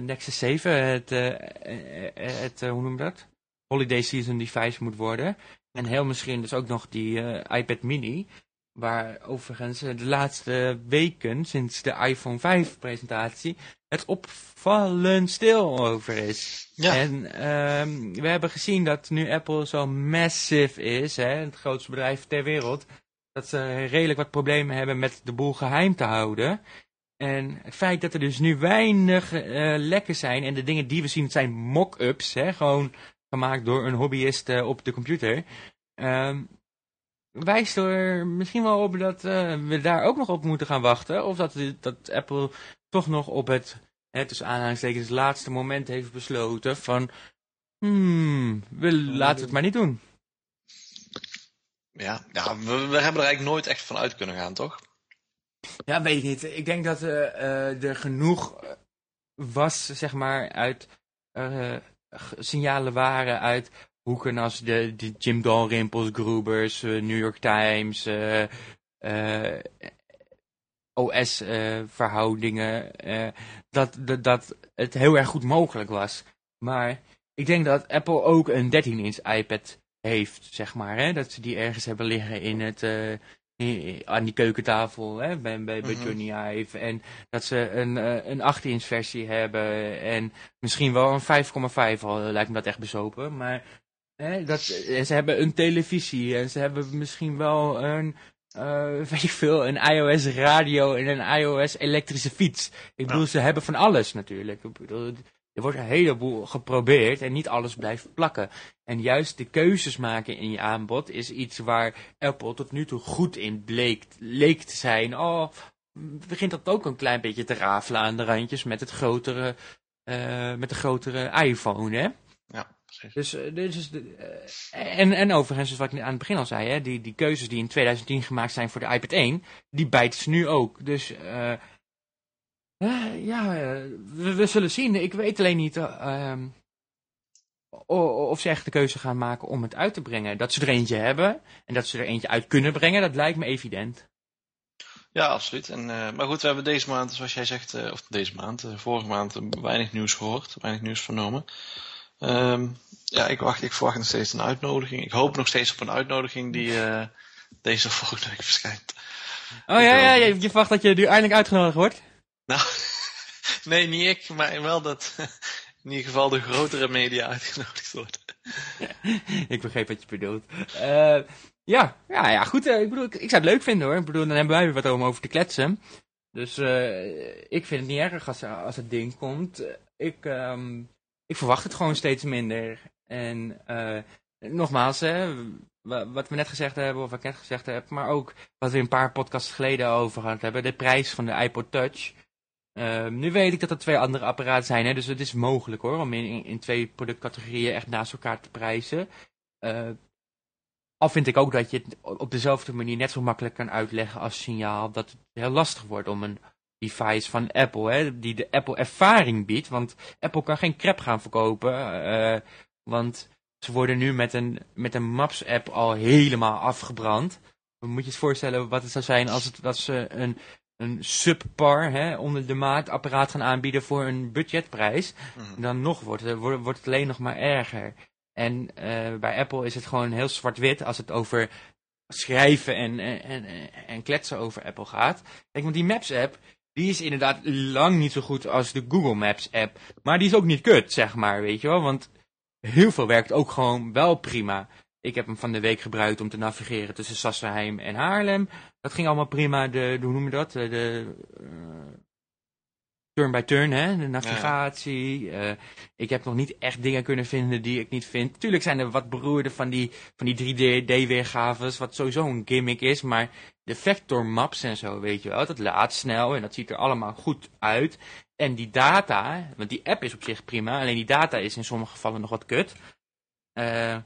Nexus 7, het, het hoe noem je dat? Holiday Season device moet worden. En heel misschien dus ook nog die iPad mini. Waar overigens de laatste weken, sinds de iPhone 5 presentatie, het opvallend stil over is. Ja. En um, we hebben gezien dat nu Apple zo massive is, hè, het grootste bedrijf ter wereld dat ze redelijk wat problemen hebben met de boel geheim te houden. En het feit dat er dus nu weinig uh, lekken zijn en de dingen die we zien zijn mock-ups, gewoon gemaakt door een hobbyist uh, op de computer, um, wijst er misschien wel op dat uh, we daar ook nog op moeten gaan wachten. Of dat, dat Apple toch nog op het, hè, tussen aanhalingstekens, laatste moment heeft besloten van, hmm, we laten het maar niet doen. Ja, ja we, we, hebben er eigenlijk nooit echt van uit kunnen gaan, toch? Ja, weet ik niet. Ik denk dat uh, uh, er genoeg was, zeg maar, uit uh, signalen waren uit hoeken als de, de Jim Dalrymples, Grubers, New York Times, OS-verhoudingen, dat, dat, dat het heel erg goed mogelijk was. Maar ik denk dat Apple ook een 13-inch iPad heeft, zeg maar. Hè? Dat ze die ergens hebben liggen in het, uh, aan die keukentafel hè? bij, bij, bij mhm. Johnny Ive. En dat ze een, uh, een 8-inch versie hebben en misschien wel een 5,5 al lijkt me dat echt bezopen. Maar hè, dat, en ze hebben een televisie en ze hebben misschien wel een... Uh, weet ik veel, een iOS radio en een iOS elektrische fiets. Ik bedoel, ze hebben van alles natuurlijk. Ik bedoel, er wordt een heleboel geprobeerd en niet alles blijft plakken. En juist de keuzes maken in je aanbod is iets waar Apple tot nu toe goed in bleek, leek te zijn. Oh, begint dat ook een klein beetje te rafelen aan de randjes met, het grotere, uh, met de grotere iPhone, hè? Ja, precies. Dus, dus uh, en, en overigens, dus wat ik aan het begin al zei, hè, die, die keuzes die in 2010 gemaakt zijn voor de iPad 1, die bijten ze nu ook. Dus Uh, ja, we, we, zullen zien. Ik weet alleen niet uh, of ze echt de keuze gaan maken om het uit te brengen. Dat ze er eentje hebben en dat ze er eentje uit kunnen brengen, dat lijkt me evident. Ja, absoluut. En, uh, maar goed, we hebben deze maand, zoals jij zegt, uh, of deze maand, uh, vorige maand, weinig nieuws gehoord, weinig nieuws vernomen. Um, ja, ik, wacht, ik verwacht nog steeds een uitnodiging. Ik hoop nog steeds op een uitnodiging die deze of volgende week verschijnt. Oh ja, ja, je, je verwacht dat je nu eindelijk uitgenodigd wordt? Nou, nee, niet ik, maar wel dat in ieder geval de grotere media uitgenodigd worden. ik begreep wat je bedoelt. Uh, ja, ja, ja, goed. Uh, ik bedoel, ik, ik, zou het leuk vinden hoor. Ik bedoel, dan hebben wij weer wat om over te kletsen. Dus uh, ik vind het niet erg als, als het ding komt. Ik, um, ik verwacht het gewoon steeds minder. En nogmaals, hè, wat we net gezegd hebben, of wat ik net gezegd heb, maar ook wat we een paar podcasts geleden over gehad hebben, de prijs van de iPod Touch. Uh, nu weet ik dat er twee andere apparaten zijn, hè, dus het is mogelijk hoor, om in, in twee productcategorieën echt naast elkaar te prijzen. Uh, al vind ik ook dat je het op dezelfde manier net zo makkelijk kan uitleggen als signaal dat het heel lastig wordt om een device van Apple, hè, die de Apple ervaring biedt. Want Apple kan geen crap gaan verkopen, uh, want ze worden nu met een, met een Maps app al helemaal afgebrand. Dan moet je je voorstellen wat het zou zijn als, het, als ze een, een subpar, hè, onder de maat apparaat gaan aanbieden voor een budgetprijs. Mhm. Dan nog wordt het, wordt het alleen nog maar erger. En uh, bij Apple is het gewoon heel zwart-wit als het over schrijven en, en, en, en kletsen over Apple gaat. Kijk, want die Maps app, die is inderdaad lang niet zo goed als de Google Maps app. Maar die is ook niet kut, zeg maar, weet je wel. Want heel veel werkt ook gewoon wel prima. Ik heb hem van de week gebruikt om te navigeren tussen Sassenheim en Haarlem. Dat ging allemaal prima. De, hoe noem je dat? De, de uh, turn by turn, hè? de navigatie. Ja. Uh, ik heb nog niet echt dingen kunnen vinden die ik niet vind. Tuurlijk zijn er wat beroerde van die, van die 3D-weergaves, wat sowieso een gimmick is. Maar de vector maps en zo, weet je wel, dat laat snel en dat ziet er allemaal goed uit. En die data, want die app is op zich prima, alleen die data is in sommige gevallen nog wat kut. Uh,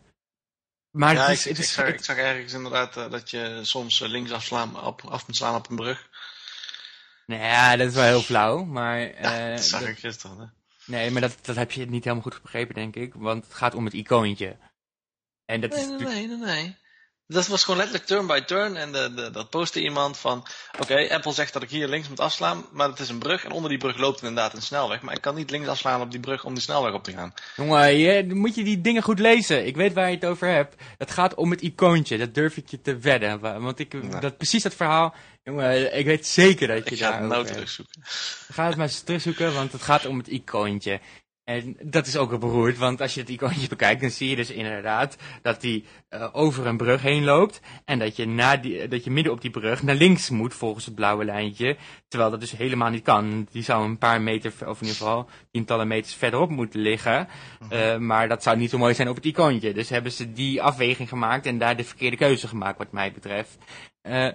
maar ja, is, ik, ik, zag, ik, zag, ergens inderdaad uh, dat je soms uh, links afslaan, op, af moet slaan op een brug. Nou ja, dat is wel heel flauw, maar... Ja, dat zag dat, ik gisteren, hè? Nee, maar dat, dat heb je niet helemaal goed begrepen, denk ik. Want het gaat om het icoontje. En dat nee, is nee, nee, nee. Dat was gewoon letterlijk turn by turn. En de, de, dat postte iemand van... Oké, Apple zegt dat ik hier links moet afslaan. Maar het is een brug. En onder die brug loopt inderdaad een snelweg. Maar ik kan niet links afslaan op die brug om die snelweg op te gaan. Jongen, je, moet je die dingen goed lezen. Ik weet waar je het over hebt. Het gaat om het icoontje. Dat durf ik je te wedden. Want ik, dat, precies dat verhaal... Jongen, ik weet zeker dat je daar... Ik ga het nou terugzoeken. Ga het maar eens terugzoeken, want het gaat om het icoontje. En dat is ook een beroerd, want als je het icoontje bekijkt, dan zie je dus inderdaad dat die uh, over een brug heen loopt. En dat je, na die, dat je midden op die brug naar links moet volgens het blauwe lijntje. Terwijl dat dus helemaal niet kan. Die zou een paar meter, of in ieder geval tientallen meters verderop moeten liggen. Uh, maar dat zou niet zo mooi zijn op het icoontje. Dus hebben ze die afweging gemaakt en daar de verkeerde keuze gemaakt wat mij betreft. Uh,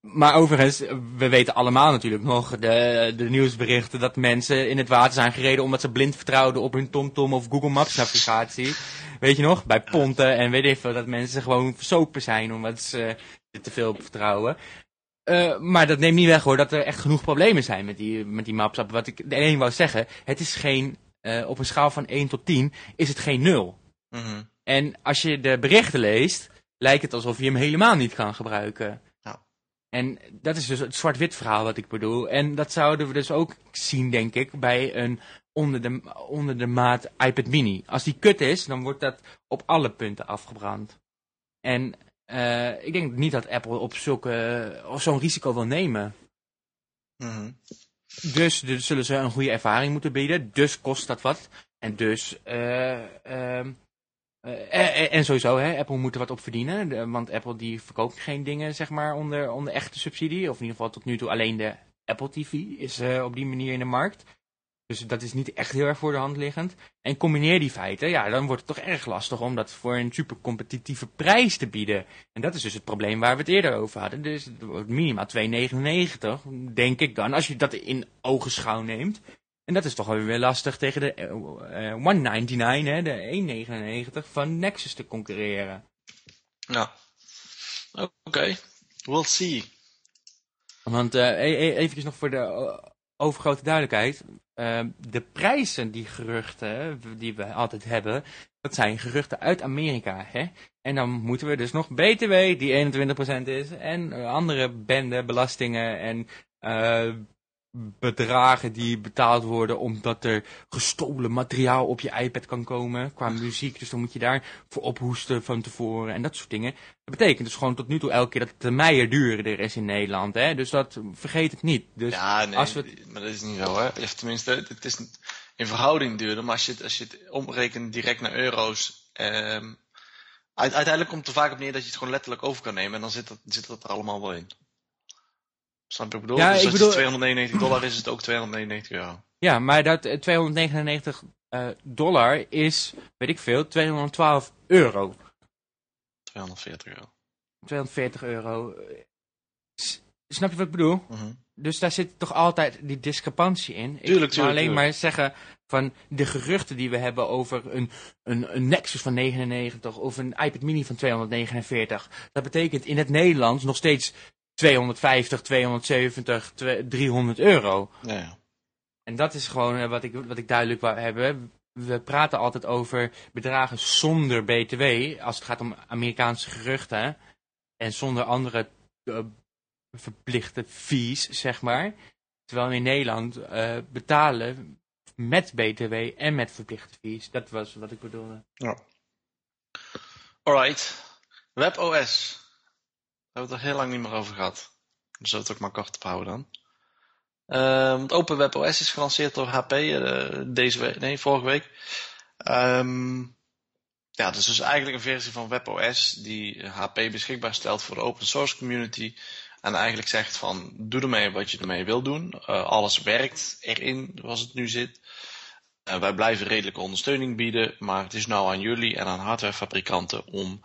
maar overigens, we weten allemaal natuurlijk nog de, de nieuwsberichten dat mensen in het water zijn gereden omdat ze blind vertrouwden op hun TomTom of Google Maps navigatie. Weet je nog? Bij ponten en weet ik veel, dat mensen gewoon versopen zijn omdat ze te veel vertrouwen. Uh, maar dat neemt niet weg hoor, dat er echt genoeg problemen zijn met die, met die maps. Wat ik alleen wou zeggen, het is geen, uh, op een schaal van 1 tot 10 is het geen 0. Mm -hmm. En als je de berichten leest, lijkt het alsof je hem helemaal niet kan gebruiken. En dat is dus het zwart-wit verhaal wat ik bedoel. En dat zouden we dus ook zien, denk ik, bij een onder de, onder de maat iPad mini. Als die kut is, dan wordt dat op alle punten afgebrand. En uh, ik denk niet dat Apple op zulke, zo'n risico wil nemen. Mm -hmm. Dus, dus zullen ze een goede ervaring moeten bieden. Dus kost dat wat. En dus... Uh, uh, uh, en, sowieso, hè, Apple moet er wat op verdienen. want Apple die verkoopt geen dingen zeg maar, onder, onder echte subsidie. Of in ieder geval tot nu toe alleen de Apple TV is op die manier in de markt. Dus dat is niet echt heel erg voor de hand liggend. En combineer die feiten, ja, dan wordt het toch erg lastig om dat voor een super competitieve prijs te bieden. En dat is dus het probleem waar we het eerder over hadden. Dus minimaal 2,99, denk ik dan, als je dat in ogenschouw neemt. En dat is toch wel weer lastig tegen de uh, 199, hè, de 1,99 van Nexus te concurreren. Ja. Oké, okay. we'll see. Want uh, eventjes nog voor de overgrote duidelijkheid, uh, de prijzen die geruchten, die we altijd hebben, dat zijn geruchten uit Amerika. Hè? En dan moeten we dus nog BTW, die 21% is, en andere bende, belastingen en bedragen die betaald worden omdat er gestolen materiaal op je iPad kan komen qua muziek. Dus dan moet je daar voor ophoesten van tevoren en dat soort dingen. Dat betekent dus gewoon tot nu toe elke keer dat de meijer duurder is in Nederland. Hè? Dus dat vergeet ik niet. Dus ja, nee, als we maar dat is niet zo. Hè? Of tenminste, het is in verhouding duurder. Maar als je het, als je het omrekent direct naar euro's... Ehm, uiteindelijk komt het er vaak op neer dat je het gewoon letterlijk over kan nemen. En dan zit dat, zit dat er allemaal wel in. Snap je wat ik bedoel? Ja, dus als bedoel... het 299 dollar is, is het ook 299 euro. Ja, maar dat 299 uh, eh, dollar is, weet ik veel, 212 euro. 240 euro. 240 euro. snap je wat ik bedoel? -huh. Dus daar zit toch altijd die discrepantie in. Tuurlijk, ik alleen maar zeggen van de geruchten die we hebben over een, een, een Nexus van 99 of een iPad mini van 249. Dat betekent in het Nederlands nog steeds 250, 270, 300 euro. Ja. En dat is gewoon eh, wat ik, wat ik duidelijk wou hebben. We praten altijd over bedragen zonder BTW, als het gaat om Amerikaanse geruchten. En zonder andere uh, verplichte fees, zeg maar. Terwijl we in Nederland uh, betalen met BTW en met verplichte fees. Dat was wat ik bedoelde. Ja. Alright. WebOS hebben het er heel lang niet meer over gehad. Dus zullen we het ook maar kort ophouden dan. Uh, want Open WebOS is gelanceerd door HP uh, deze week, nee, vorige week. Um, ja, dus is eigenlijk een versie van WebOS die HP beschikbaar stelt voor de open source community. En eigenlijk zegt van, doe ermee wat je ermee wil doen. Uh, alles werkt erin zoals het nu zit. Wij blijven redelijke ondersteuning bieden, maar het is nou aan jullie en aan hardwarefabrikanten om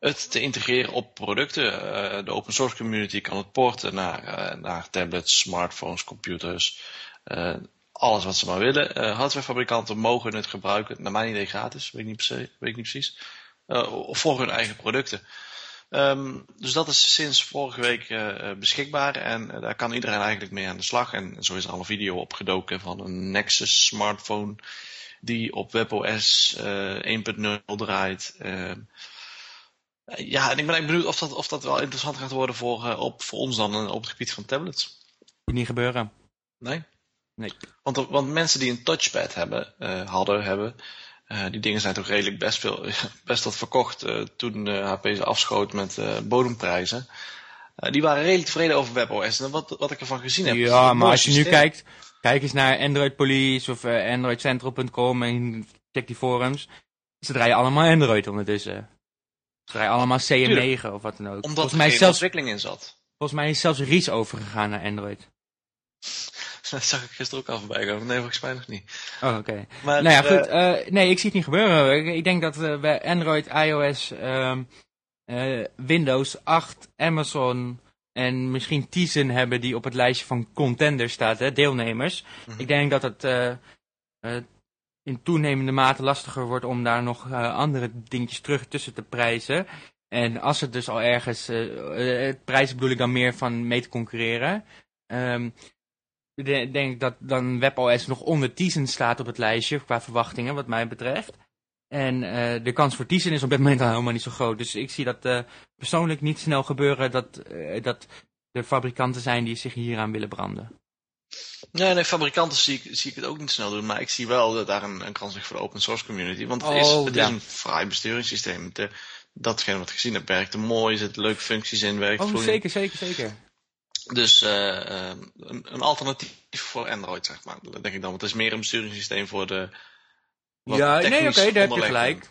het te integreren op producten. Uh, de open source community kan het porten naar, uh, naar tablets, smartphones, computers. Uh, alles wat ze maar willen. hardwarefabrikanten mogen het gebruiken, naar mijn idee gratis, weet ik niet, precies, weet ik niet precies. voor hun eigen producten. Um, dus dat is sinds vorige week beschikbaar en daar kan iedereen eigenlijk mee aan de slag. En zo is er al een video opgedoken van een Nexus smartphone die op WebOS 1.0 draait. Ja, en ik ben eigenlijk benieuwd of dat, of dat wel interessant gaat worden voor, uh, op, voor ons dan uh, op het gebied van tablets. Moet niet gebeuren. Nee? Nee. Want, want mensen die een touchpad hebben, uh, hadden, hebben, die dingen zijn toch redelijk best, veel, best wat verkocht toen HP ze afschoot met bodemprijzen. die waren redelijk tevreden over WebOS. En wat, wat ik ervan gezien heb... Ja, maar als je nu kijkt, kijk eens naar Android Police of AndroidCentral.com en check die forums. Ze draaien allemaal Android ondertussen. Ze allemaal CM9 of wat dan ook. Omdat volgens er mij zelfs, ontwikkeling in zat. Volgens mij is zelfs Ries overgegaan naar Android. Dat zag ik gisteren ook al voorbij komen. Nee, volgens mij nog niet. Oh, oké. Nou ja, goed. Uh, nee, ik zie het niet gebeuren. Ik, ik denk dat we bij Android, iOS, um, uh, Windows 8, Amazon en misschien Tizen hebben die op het lijstje van contenders staat, hè, deelnemers. Mm -hmm. Ik denk dat het in toenemende mate lastiger wordt om daar nog uh, andere dingetjes terug tussen te prijzen. En als het dus al ergens, uh, prijzen bedoel ik dan meer van mee te concurreren. Um, denk dat dan WebOS nog onder Tizen staat op het lijstje qua verwachtingen wat mij betreft. En de kans voor Tizen is op dit moment al helemaal niet zo groot. Dus ik zie dat persoonlijk niet snel gebeuren dat, dat er fabrikanten zijn die zich hieraan willen branden. Nee, nee, fabrikanten zie ik, zie ik het ook niet snel doen. Maar ik zie wel dat daar een, een kans ligt voor de open source community. Want het, is, oh, het is een fraai besturingssysteem. De, datgene wat ik gezien heb werkt er mooi, er zitten leuke functies in, werkt Oh, zeker, zeker, zeker. Dus uh, een, een, alternatief voor Android, zeg maar. Dat denk ik dan. Want het is meer een besturingssysteem voor de... Ja, nee, oké, okay, daar heb je gelijk.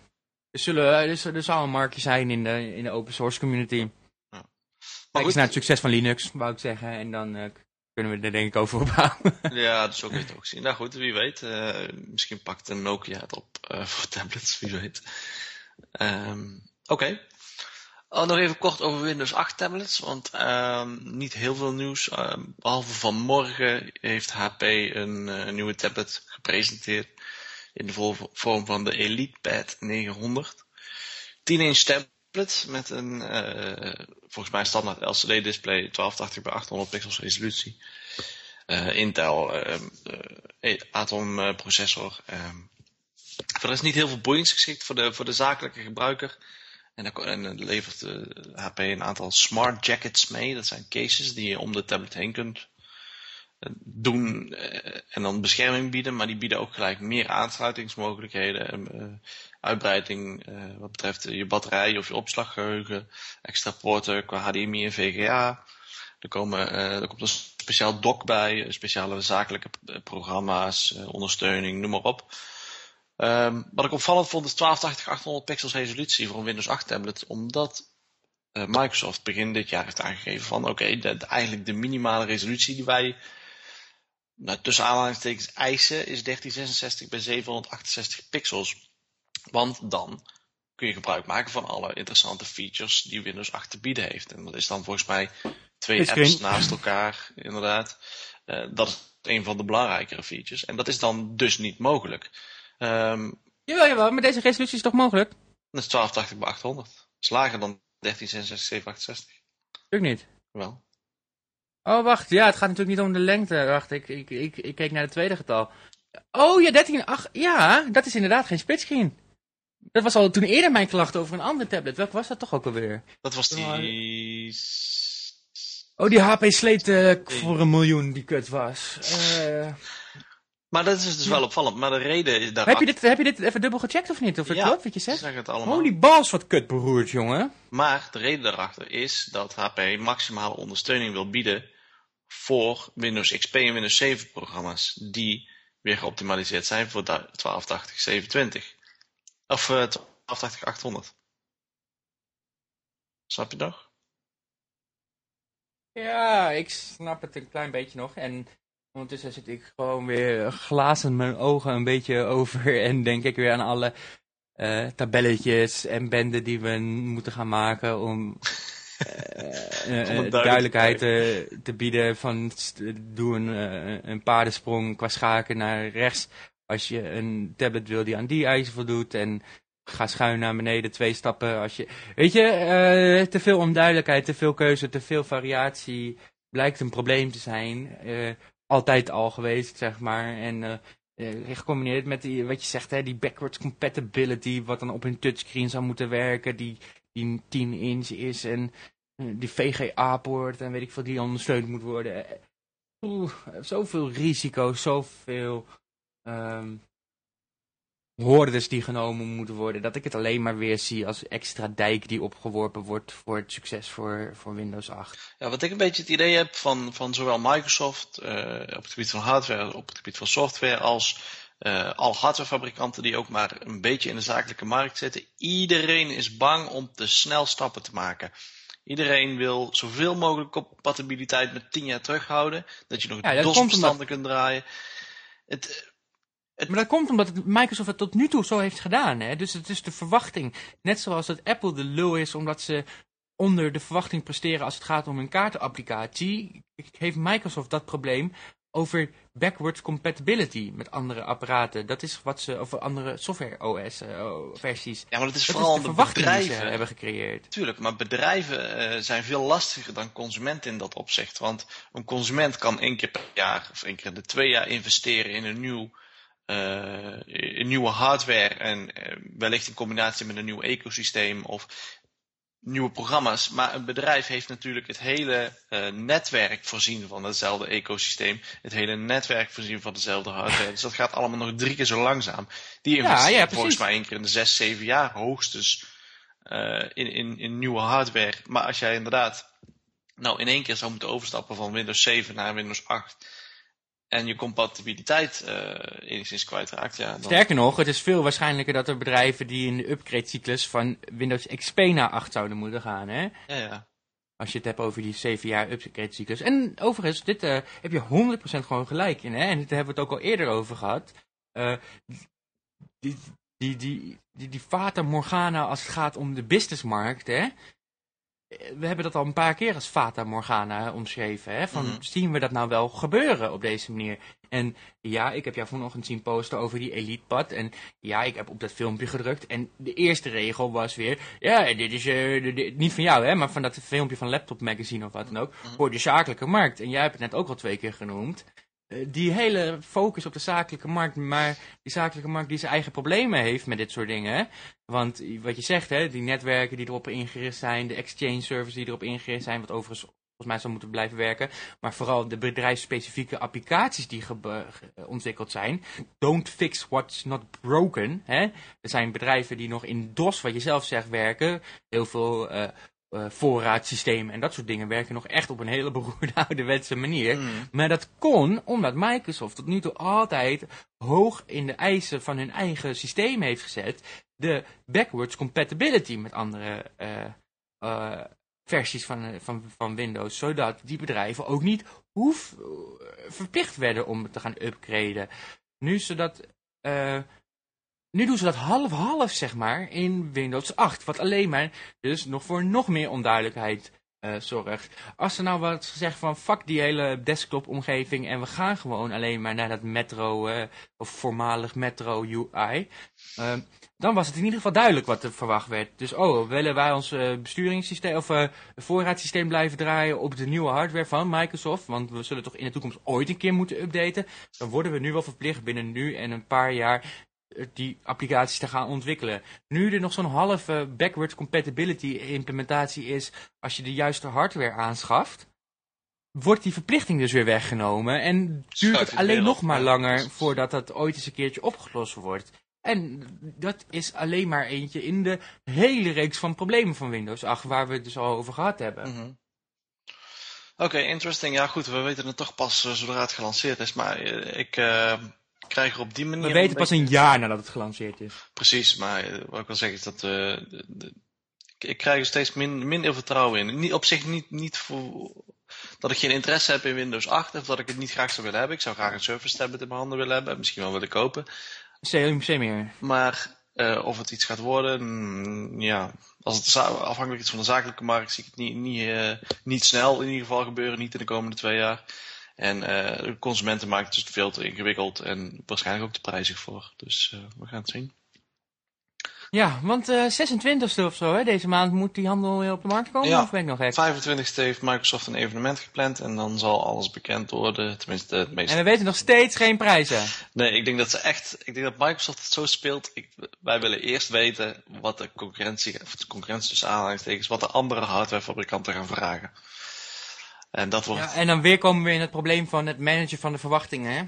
Er, zullen, er, er zal een marktje zijn in de, in de open source community. Ja. Maar Kijk eens naar het succes van Linux, wou ik zeggen. En dan uh, kunnen we er denk ik over opbouwen. Ja, zo kun je het ook zien. Nou goed, wie weet. Uh, misschien pakt een Nokia het op uh, voor tablets, wie weet. Um, Oké. Oh, nog even kort over Windows 8 tablets, want um, niet heel veel nieuws. Uh, behalve vanmorgen heeft HP een, een nieuwe tablet gepresenteerd in de vorm van de ElitePad 900. 10-inch tablet met een, uh, volgens mij standaard LCD display 1280 bij 800 pixels resolutie. Intel Atom processor. er is niet heel veel boeiends geschikt voor de, voor de zakelijke gebruiker. En dan, levert HP een aantal smart jackets mee. Dat zijn cases die je om de tablet heen kunt doen en dan bescherming bieden, maar die bieden ook gelijk meer aansluitingsmogelijkheden, uh, uitbreiding wat betreft je batterij of je opslaggeheugen, extra poorten qua HDMI en VGA. Er, komen, er komt een speciaal dock bij, speciale zakelijke programma's, ondersteuning, noem maar op. Um, wat ik opvallend vond is 1280-800 pixels resolutie voor een Windows 8 tablet, omdat Microsoft begin dit jaar heeft aangegeven van oké, eigenlijk de minimale resolutie die wij nou, tussen aanhalingstekens eisen is 1366 bij 768 pixels. Want dan kun je gebruik maken van alle interessante features die Windows 8 te bieden heeft. En dat is dan volgens mij twee apps naast elkaar, inderdaad. Uh, dat is een van de belangrijkere features. En dat is dan dus niet mogelijk. Um, jawel, jawel, maar deze resolutie is toch mogelijk? Dat is 1280 bij 800. Dat is lager dan 1366 768. Natuurlijk niet. Wel. Oh, wacht. Ja, het gaat natuurlijk niet om de lengte. Wacht, ik, ik, ik, ik keek naar het tweede getal. Oh, ja, 13, 8. Ja, dat is inderdaad geen splitscreen. Dat was al toen eerder mijn klacht over een ander tablet. Welke was dat toch ook alweer? Dat was die... Oh, die HP sleet uh, voor een miljoen die kut was. Uh... Maar dat is dus wel opvallend. Maar de reden is daar. Heb je dit, heb je dit even dubbel gecheckt of niet? Of het ja, klopt wat je zegt? zeg het allemaal. Holy balls, wat kut beroerd, jongen. Maar de reden daarachter is dat HP maximale ondersteuning wil bieden voor Windows XP en Windows 7 programma's die weer geoptimaliseerd zijn voor 1280 720. Of uh, 1280 800. Snap je nog? Ja, ik snap het een klein beetje nog. En ondertussen zit ik gewoon weer glazen mijn ogen een beetje over. En denk ik weer aan alle uh, tabelletjes en benden die we moeten gaan maken om uh, duidelijkheid te, te bieden van doe een, een paardensprong qua schaken naar rechts. Als je een tablet wil die aan die eisen voldoet en ga schuin naar beneden twee stappen. Als je weet je te veel onduidelijkheid te veel keuze te veel variatie blijkt een probleem te zijn altijd al geweest zeg maar. En gecombineerd met die, wat je zegt, hè, die backwards compatibility, wat dan op een touchscreen zou moeten werken, die die 10 inch is en eh, die VGA-poort en weet ik veel, die ondersteund moet worden. Eh, oeh, zoveel risico, zoveel um, hordes die genomen moeten worden, dat ik het alleen maar weer zie als extra dijk die opgeworpen wordt voor het succes voor, voor Windows 8. Ja, wat ik een beetje het idee heb van, van zowel Microsoft uh, op het gebied van hardware, op het gebied van software, als uh, al hardwarefabrikanten die ook maar een beetje in de zakelijke markt zitten. Iedereen is bang om te snel stappen te maken. Iedereen wil zoveel mogelijk compatibiliteit met 10 jaar terughouden. Dat je nog ja, DOS-bestanden kunt draaien. Het, het... Maar dat komt omdat Microsoft het tot nu toe zo heeft gedaan. Hè? Dus het is de verwachting. Net zoals dat Apple de lul is omdat ze onder de verwachting presteren als het gaat om hun kaartenapplicatie. Heeft Microsoft dat probleem over backwards compatibility met andere apparaten. Dat is wat ze over andere software OS uh, versies. Ja, maar dat is vooral is de, de bedrijven ze hebben gecreëerd. Tuurlijk, maar bedrijven uh, zijn veel lastiger dan consumenten in dat opzicht. Want een consument kan één keer per jaar of één keer in de twee jaar investeren in een nieuw uh, nieuwe hardware en wellicht in combinatie met een nieuw ecosysteem of nieuwe programma's. Maar een bedrijf heeft natuurlijk het hele uh, netwerk voorzien van hetzelfde ecosysteem. Het hele netwerk voorzien van dezelfde hardware. Dus dat gaat allemaal nog drie keer zo langzaam. Die investeren ja, ja, volgens mij één keer in de zes, zeven jaar hoogstens uh, in, in, in nieuwe hardware. Maar als jij inderdaad nou in één keer zou moeten overstappen van Windows 7 naar Windows 8 en je compatibiliteit uh, enigszins kwijtraakt. Ja, dan... Sterker nog, het is veel waarschijnlijker dat er bedrijven die in de upgrade-cyclus van Windows XP naar 8 zouden moeten gaan. Hè? Ja, ja. Als je het hebt over die 7 jaar upgrade-cyclus. En overigens, dit uh, heb je 100% gewoon gelijk in. Hè? En dit hebben we het ook al eerder over gehad. Uh, die, die, die, die, die Fata Morgana als het gaat om de businessmarkt, hè? We hebben dat al een paar keer als Fata Morgana omschreven. Hè? Van, mhm. Zien we dat nou wel gebeuren op deze manier? En ja, ik heb jou vanochtend zien posten over die Elite Pad. En ja, ik heb op dat filmpje gedrukt. En de eerste regel was weer... Ja, dit is uh, niet van jou, hè, maar van dat filmpje van Laptop Magazine of wat dan ook. Mhm. Voor de zakelijke markt. En jij hebt het net ook al twee keer genoemd. Uh, die hele focus op de zakelijke markt, maar die zakelijke markt die zijn eigen problemen heeft met dit soort dingen. Want wat je zegt, hè, die netwerken die erop ingericht zijn, de exchange services die erop ingericht zijn, wat overigens volgens mij zou moeten blijven werken. Maar vooral de bedrijfsspecifieke applicaties die ontwikkeld zijn. Don't fix what's not broken. Hè? Er zijn bedrijven die nog in DOS, wat je zelf zegt, werken. Heel veel uh, uh, voorraadsystemen en dat soort dingen werken nog echt op een hele beroerde ouderwetse manier. Mm. Maar dat kon omdat Microsoft tot nu toe altijd hoog in de eisen van hun eigen systeem heeft gezet. De backwards compatibility met andere uh, versies van, van, van Windows, zodat die bedrijven ook niet hoef, verplicht werden om te gaan upgraden. Nu, zodat, nu doen ze dat half-half, zeg maar, in Windows 8, wat alleen maar dus nog voor nog meer onduidelijkheid uh, zorgt. Als ze nou wat zeggen van fuck die hele desktop-omgeving en we gaan gewoon alleen maar naar dat Metro, uh, of voormalig Metro UI, uh, dan was het in ieder geval duidelijk wat er verwacht werd. Dus oh, willen wij ons uh, besturingssysteem of voorraadsysteem blijven draaien op de nieuwe hardware van Microsoft, want we zullen toch in de toekomst ooit een keer moeten updaten, dan worden we nu wel verplicht binnen nu en een paar jaar die applicaties te gaan ontwikkelen. Nu er nog zo'n halve backward compatibility implementatie is als je de juiste hardware aanschaft, wordt die verplichting dus weer weggenomen en duurt het alleen nog maar langer voordat dat ooit eens een keertje opgelost wordt. En dat is alleen maar eentje in de hele reeks van problemen van Windows 8, waar we het dus al over gehad hebben. Mm -hmm. Oké, okay, interesting. Ja goed, we weten het toch pas uh, zodra het gelanceerd is, maar uh, ik... Uh krijg er op die manier... We weten pas een jaar nadat het gelanceerd is. Precies, maar uh, wat ik wil zeggen is dat... Uh, de, de, ik krijg er steeds min, minder vertrouwen in. Niet, op zich niet, niet voor, dat ik geen interesse heb in Windows 8 of dat ik het niet graag zou willen hebben. Ik zou graag een Surface tablet in mijn handen willen hebben. Misschien wel willen kopen. CMC meer. Maar uh, of het iets gaat worden, mm, ja... Als het afhankelijk is van de zakelijke markt, zie ik het niet, niet, niet snel in ieder geval gebeuren. Niet in de komende twee jaar. En uh, de consumenten maken het dus veel te ingewikkeld en waarschijnlijk ook te prijzig voor. Dus uh, we gaan het zien. Ja, want uh, 26e of zo, hè, deze maand moet die handel weer op de markt komen, ja, of ben ik nog gek? 25e heeft Microsoft een evenement gepland en dan zal alles bekend worden, tenminste het meeste. En we weten nog steeds geen prijzen. Nee, ik denk dat ze echt, ik denk dat Microsoft het zo speelt, ik, wij willen eerst weten wat de concurrentie, of de concurrentie tussen aanhalingstekens, wat de andere hardwarefabrikanten gaan vragen. En dat wordt... Ja, en dan weer komen we in het probleem van het managen van de verwachtingen, hè?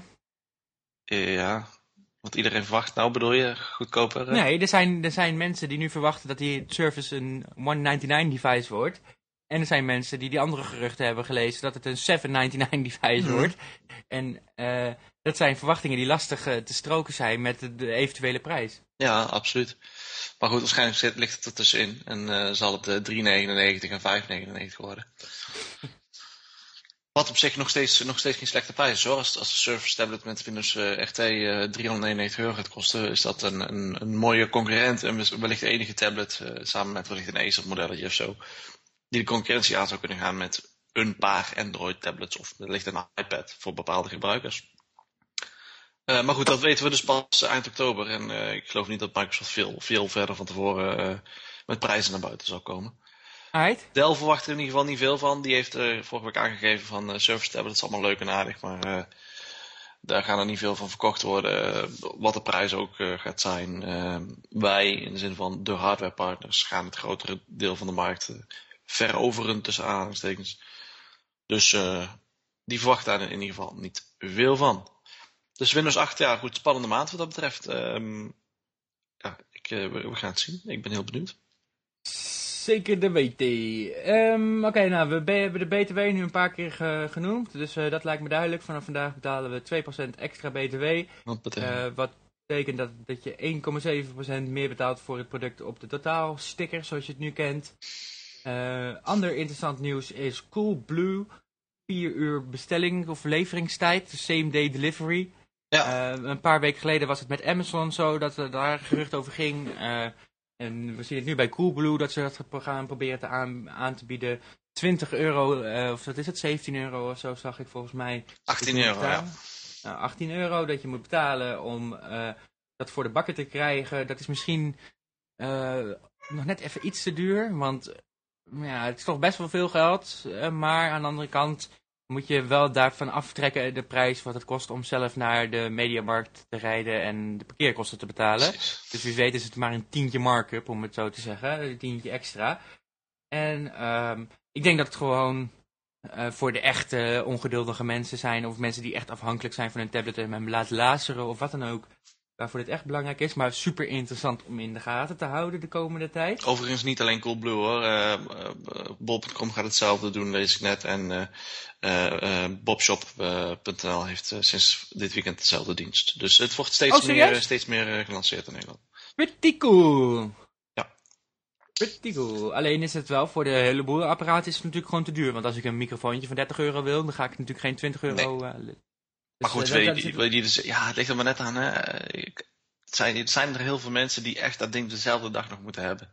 Ja, want iedereen verwacht, nou bedoel je, goedkoper? Nee, er zijn, er zijn mensen die nu verwachten dat die Surface een 199 device wordt. En er zijn mensen die die andere geruchten hebben gelezen dat het een 799 device Mhm. wordt. En uh, dat zijn verwachtingen die lastig uh, te stroken zijn met de, de, eventuele prijs. Ja, absoluut. Maar goed, waarschijnlijk zit, ligt het er tussenin. En uh, zal het 3,99 en 5,99 worden. Wat op zich nog steeds, nog steeds geen slechte prijs is hoor. Als, als de Surface tablet met Windows RT uh, 399 euro gaat kosten, is dat een, een, een mooie concurrent. En wellicht de enige tablet, uh, samen met wellicht een Acer modelletje of zo, die de concurrentie aan zou kunnen gaan met een paar Android tablets of wellicht een iPad voor bepaalde gebruikers. Uh, maar goed, dat weten we dus pas eind oktober. En uh, ik geloof niet dat Microsoft veel, veel verder van tevoren met prijzen naar buiten zal komen. Right. Dell verwacht er in ieder geval niet veel van. Die heeft uh, vorige week aangegeven van uh, Surface Tablet is allemaal leuk en aardig, maar uh, daar gaan er niet veel van verkocht worden. wat de prijs ook gaat zijn. wij, in de zin van de hardwarepartners, gaan het grotere deel van de markt veroveren tussen aanhalingstekens. Dus die verwachten daar in ieder geval niet veel van. Dus Windows 8, ja, goed, spannende maand wat dat betreft. Um, ja, ik, we gaan het zien. Ik ben heel benieuwd. Zeker de WT. Um, Oké, okay, nou, we hebben de BTW nu een paar keer ge genoemd. Dus uh, dat lijkt me duidelijk. Vanaf vandaag betalen we 2% extra BTW. Wat betekent, uh, wat betekent dat, dat je 1,7% meer betaalt voor het product op de totaalsticker, zoals je het nu kent. Ander interessant nieuws is Coolblue. 4 uur bestelling of leveringstijd. Same day delivery. Ja. een paar weken geleden was het met Amazon zo dat er daar gerucht over ging. En we zien het nu bij Coolblue dat ze dat gaan proberen te aan, aan te bieden. 20 euro, uh, of wat is het, 17 euro of zo zag ik volgens mij. 18 euro, ja. nou, 18 euro dat je moet betalen om dat voor de bakker te krijgen. Dat is misschien nog net even iets te duur, want ja, het is toch best wel veel geld. maar aan de andere kant moet je wel daarvan aftrekken de prijs wat het kost om zelf naar de mediamarkt te rijden en de parkeerkosten te betalen. Dus wie weet is het maar een tientje markup, om het zo te zeggen, een tientje extra. En um, ik denk dat het gewoon uh, voor de echte ongeduldige mensen zijn, of mensen die echt afhankelijk zijn van hun tablet en hem laten laseren of wat dan ook, waarvoor dit echt belangrijk is. Maar super interessant om in de gaten te houden de komende tijd. Overigens niet alleen Coolblue hoor. Uh, Bol.com gaat hetzelfde doen, lees ik net. En uh, Bobshop.nl heeft sinds dit weekend dezelfde dienst. Dus het wordt steeds oh, meer, steeds meer gelanceerd in Nederland. Pretty cool. Ja. Pretty cool. Alleen is het wel voor de heleboel apparaten is het natuurlijk gewoon te duur. Want als ik een microfoontje van 30 euro wil, dan ga ik natuurlijk geen 20 euro... Nee. Maar goed, dus, je, weet je, dus, ja, het ligt er maar net aan. Hè. Het, zijn, het zijn er heel veel mensen die echt dat ding dezelfde dag nog moeten hebben.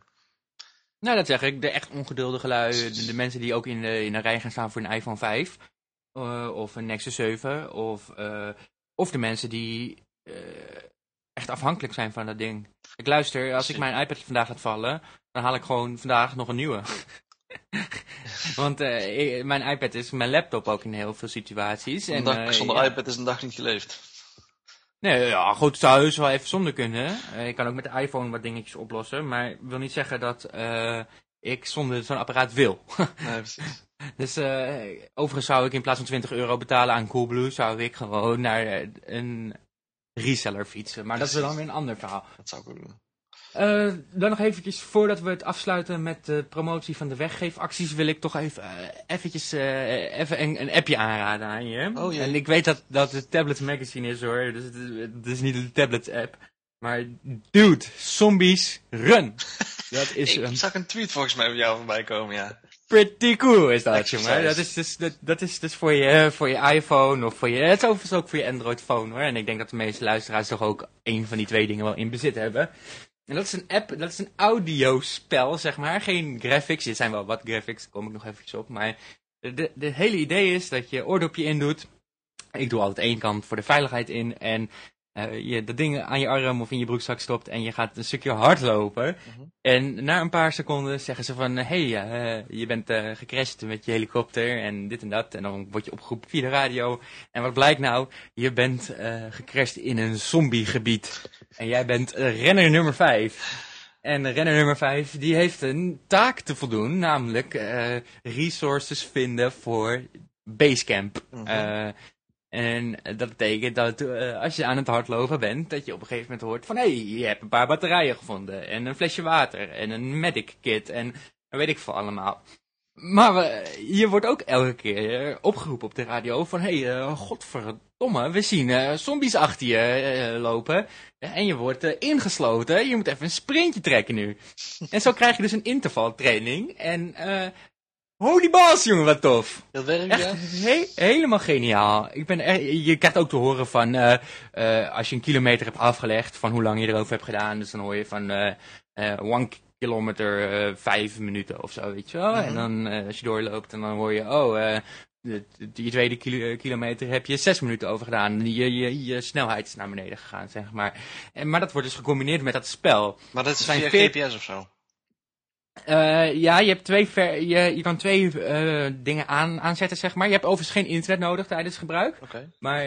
Nou, dat zeg ik. De echt ongeduldige lui, de, mensen die ook in de, in de rij gaan staan voor een iPhone 5. Uh, eh, of een Nexus 7. Of, uh, of de mensen die uh, echt afhankelijk zijn van dat ding. Ik luister, als ik mijn iPad vandaag laat vallen, dan haal ik gewoon vandaag nog een nieuwe. Want uh, mijn iPad is mijn laptop ook in heel veel situaties. En, dag, zonder ja. iPad is een dag niet geleefd. Nee, ja, goed, het zou heus wel even zonder kunnen. Uh, ik kan ook met de iPhone wat dingetjes oplossen. Maar ik wil niet zeggen dat ik zonder zo'n apparaat wil. nee, precies. Dus overigens zou ik in plaats van 20 euro betalen aan Coolblue, zou ik gewoon naar een reseller fietsen. Maar dat is dan weer een ander verhaal. Dat zou ik ook doen. Uh, dan nog eventjes, voordat we het afsluiten met de promotie van de weggeefacties, wil ik toch even uh, eventjes uh, even een, een, appje aanraden aan je. Oh, En ik weet dat, dat het Tablet Magazine is hoor, dus het is, het is niet de Tablet app. Maar dude, zombies run! Dat is ik zag een tweet volgens mij van jou voorbij komen, ja. Pretty cool is dat, jongen. Dat is dus, dat, dat, is dus voor je, voor je iPhone of voor je... Het is overigens ook voor je Android phone hoor. En ik denk dat de meeste luisteraars toch ook één van die twee dingen wel in bezit hebben. En dat is een app, dat is een audiospel, zeg maar. Geen graphics. Dit zijn wel wat graphics, daar kom ik nog eventjes op. Maar de, hele idee is dat je oordopje indoet. Ik doe altijd één kant voor de veiligheid in. En uh, je dat ding aan je arm of in je broekzak stopt en je gaat een stukje hardlopen. Uh En na een paar seconden zeggen ze van, hé, hey, uh, je bent uh, gecrashed met je helikopter en dit en dat. En dan word je opgeroepen via de radio. En wat blijkt nou? Je bent gecrashed in een zombiegebied. En jij bent renner nummer 5. En renner nummer 5, die heeft een taak te voldoen, namelijk resources vinden voor Basecamp. Uh en dat betekent dat uh, als je aan het hardlopen bent, dat je op een gegeven moment hoort van... hé, hey, je hebt een paar batterijen gevonden en een flesje water en een medic kit en weet ik veel allemaal. Maar je wordt ook elke keer opgeroepen op de radio van... hé, hey, uh, godverdomme, we zien zombies achter je lopen. En je wordt ingesloten, je moet even een sprintje trekken nu. en zo krijg je dus een intervaltraining en... Holy balls, jongen, wat tof. Dat werkt, Echt he helemaal geniaal. Ik ben echt, je krijgt ook te horen van, uh, uh, als je een kilometer hebt afgelegd, van hoe lang je erover hebt gedaan. Dus dan hoor je van, uh, one kilometer, vijf minuten of zo, weet je wel. Mm -hmm. En dan, als je doorloopt, en dan hoor je, oh, je tweede kilo kilometer heb je zes minuten over gedaan. Je, je, je snelheid is naar beneden gegaan, zeg maar. En, maar dat wordt dus gecombineerd met dat spel. Maar dat is via GPS of zo? Uh, ja, je, hebt twee ver, je, je kan twee uh, dingen aan, aanzetten, zeg maar. Je hebt overigens geen internet nodig tijdens gebruik. Okay. Maar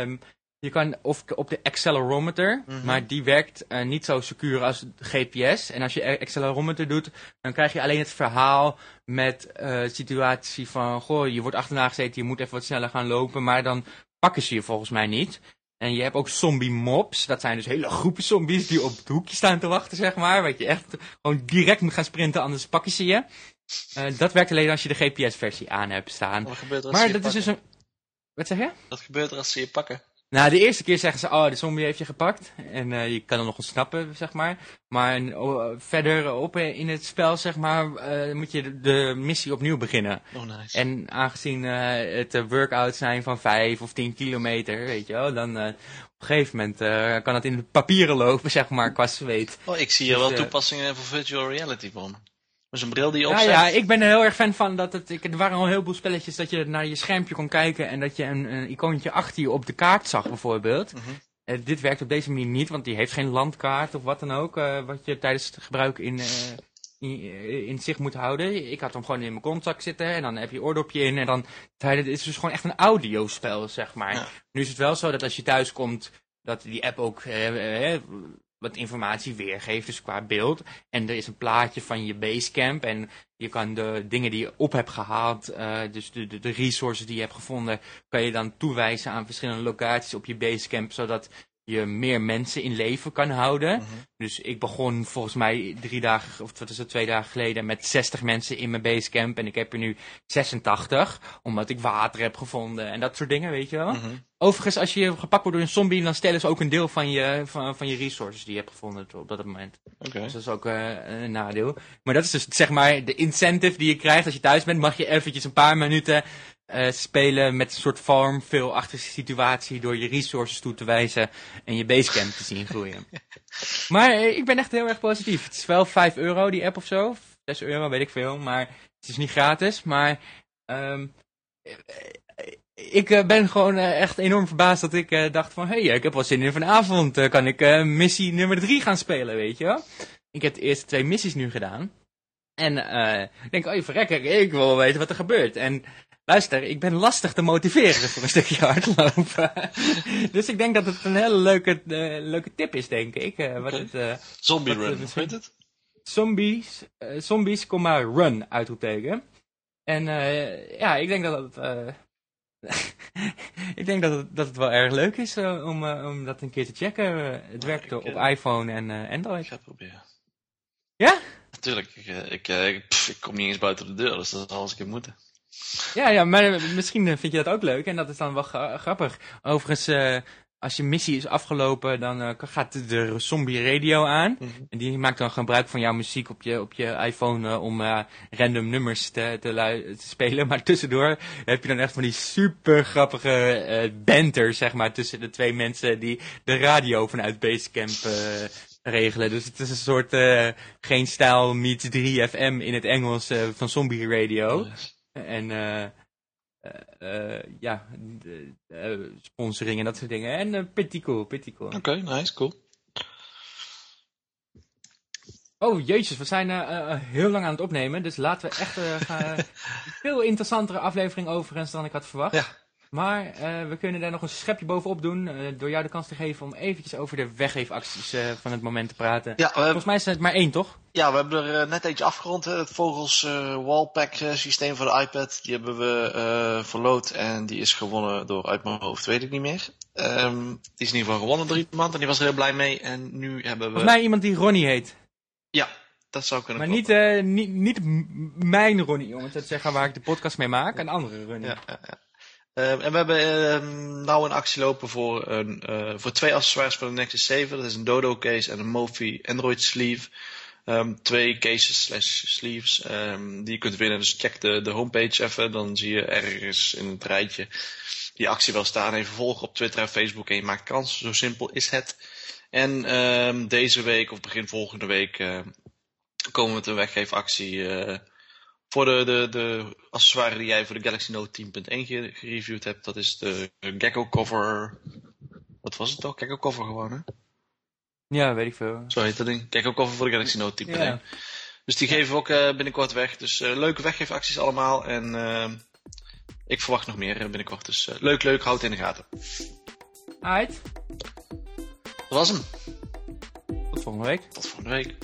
um, je kan of op de accelerometer, mm -hmm. maar die werkt uh, niet zo secuur als GPS. En als je accelerometer doet, dan krijg je alleen het verhaal met uh, situatie van... Goh, je wordt achterna gezeten, je moet even wat sneller gaan lopen, maar dan pakken ze je volgens mij niet. En je hebt ook zombie mobs. Dat zijn dus hele groepen zombies die op het hoekje staan te wachten, zeg maar. Wat je echt gewoon direct moet gaan sprinten, anders pakken ze je. Uh, dat werkt alleen als je de GPS-versie aan hebt staan. Wat gebeurt er als maar ze je dat pakken? is dus een... Wat zeg je? Wat gebeurt er als ze je pakken? Nou, de eerste keer zeggen ze, oh, de zombie heeft je gepakt. En uh, je kan er nog ontsnappen, zeg maar. Maar uh, verder op in het spel, zeg maar, uh, moet je de, de, missie opnieuw beginnen. Oh, nice. En aangezien het workouts zijn van 5 of 10 kilometer, weet je wel, dan op een gegeven moment kan het in de papieren lopen, zeg maar, qua zweet. Oh, ik zie hier dus, wel toepassingen voor virtual reality van. Is een bril die je Ja, opzet. ja, ik ben er heel erg fan van dat het. Ik, er waren al een heleboel spelletjes dat je naar je schermpje kon kijken en dat je een, een icoontje achter je op de kaart zag, bijvoorbeeld. Mhm. Eh, dit werkt op deze manier niet, want die heeft geen landkaart of wat dan ook, eh, wat je tijdens het gebruik in, eh, in, in zicht moet houden. Ik had hem gewoon in mijn contact zitten en dan heb je oordopje in en dan. Het is dus gewoon echt een audiospel, zeg maar. Ja. Nu is het wel zo dat als je thuis komt, dat die app ook eh, wat informatie weergeeft, dus qua beeld. En er is een plaatje van je basecamp en je kan de dingen die je op hebt gehaald, eh, dus de, de, de resources die je hebt gevonden, kan je dan toewijzen aan verschillende locaties op je basecamp, zodat je meer mensen in leven kan houden. Mhm. Dus ik begon volgens mij drie dagen, of wat is het, twee dagen geleden met 60 mensen in mijn basecamp. En ik heb er nu 86, omdat ik water heb gevonden en dat soort dingen, weet je wel. Mhm. Overigens, als je gepakt wordt door een zombie, dan stelen ze ook een deel van je, van, van je resources die je hebt gevonden op dat moment. Oké. Dus dat is ook eh, een nadeel. Maar dat is dus zeg maar de incentive die je krijgt als je thuis bent. Mag je eventjes een paar minuten eh, spelen met een soort farmville-achtige situatie door je resources toe te wijzen en je basecamp te zien groeien. maar eh, ik ben echt heel erg positief. Het is wel 5 euro die app of zo. 6 euro, weet ik veel. Maar het is niet gratis. Maar ehm, eh, ik ben gewoon echt enorm verbaasd dat ik dacht van... Hé, hey, ik heb wel zin in vanavond. kan ik missie nummer 3 gaan spelen, weet je wel? Ik heb de eerste twee missies nu gedaan. En ik denk, oh je verrekker, ik wil weten wat er gebeurt. En luister, ik ben lastig te motiveren voor een stukje hardlopen. dus ik denk dat het een hele leuke, eh, leuke tip is, denk ik. eh, wat het, eh, Zombie Wat, Run, heet het? zombies, zombies, comma, run, uitroepteken. En ja, ik denk dat het... ik denk dat het, dat het wel erg leuk is om, om dat een keer te checken. Het werkt ik, op iPhone en eh, Ik Android. ga het proberen. Ja? Natuurlijk, ik, ik, ik, pff, ik kom niet eens buiten de deur, dus dat zal eens een keer moeten. Ja, ja, maar eh, misschien eh, vind je dat ook leuk en dat is dan wel gra- grappig. Overigens, eh, als je missie is afgelopen, dan gaat de zombie radio aan. Mhm. En die maakt dan gebruik van jouw muziek op je, op je iPhone om random nummers te, te, spelen. Maar tussendoor heb je dan echt van die super grappige banter, zeg maar, tussen de twee mensen die de radio vanuit Basecamp regelen. Dus het is een soort geen stijl meets 3FM in het Engels van zombie radio. Dus, En eh, eh, eh, ja, de- eh, sponsoring en dat soort dingen. En eh pretty cool, pretty cool. Oké, nice, cool. Oh jezus, we zijn heel lang aan het opnemen. Dus laten we echt gaan, een veel interessantere aflevering overigens dan ik had verwacht. Ja. Maar eh, we kunnen daar nog een schepje bovenop doen. eh, door jou de kans te geven om eventjes over de weggeefacties eh, van het moment te praten. Ja, hebben, Volgens mij is het maar één, toch? ja, we hebben er net eentje afgerond. hè. Het Vogels Wallpack systeem voor de iPad. Die hebben we verloot en die is gewonnen door uit mijn hoofd, weet ik niet meer. Ehm, die is in ieder geval gewonnen door iemand en die was er heel blij mee. En nu hebben we... Volgens mij iemand die Ronnie heet. Ja, dat zou kunnen Maar niet, kloppen. niet, niet m- mijn Ronnie, zo te zeggen, waar ik de podcast mee maak. Een andere Ronnie. Ja, ja, ja. Ehm, en we hebben ehm, nou een actie lopen voor, een, eh, voor twee accessoires voor de Nexus 7. Dat is een Dodo case en een Mophie Android sleeve. Ehm, twee cases slash sleeves die je kunt winnen. Dus check de, de homepage even. Dan zie je ergens in het rijtje die actie wel staan. Even volgen op Twitter en Facebook en je maakt kans. Zo simpel is het. En deze week of begin volgende week komen we met een weggeefactie eh, voor de, de, de accessoire die jij voor de Galaxy Note 10.1 ge- gereviewd hebt. Dat is de Gecko cover. Wat was het toch? Gecko cover gewoon, hè? Ja, weet ik veel. Zo heet dat ding. Gecko cover voor de Galaxy Note 10.1. Ja. Dus die geven we ook eh, binnenkort weg. Dus eh, leuke weggeefacties allemaal. En eh, ik verwacht nog meer binnenkort. Dus leuk, leuk. Houd het in de gaten. Alright, Dat was hem. tot volgende week. Tot volgende week.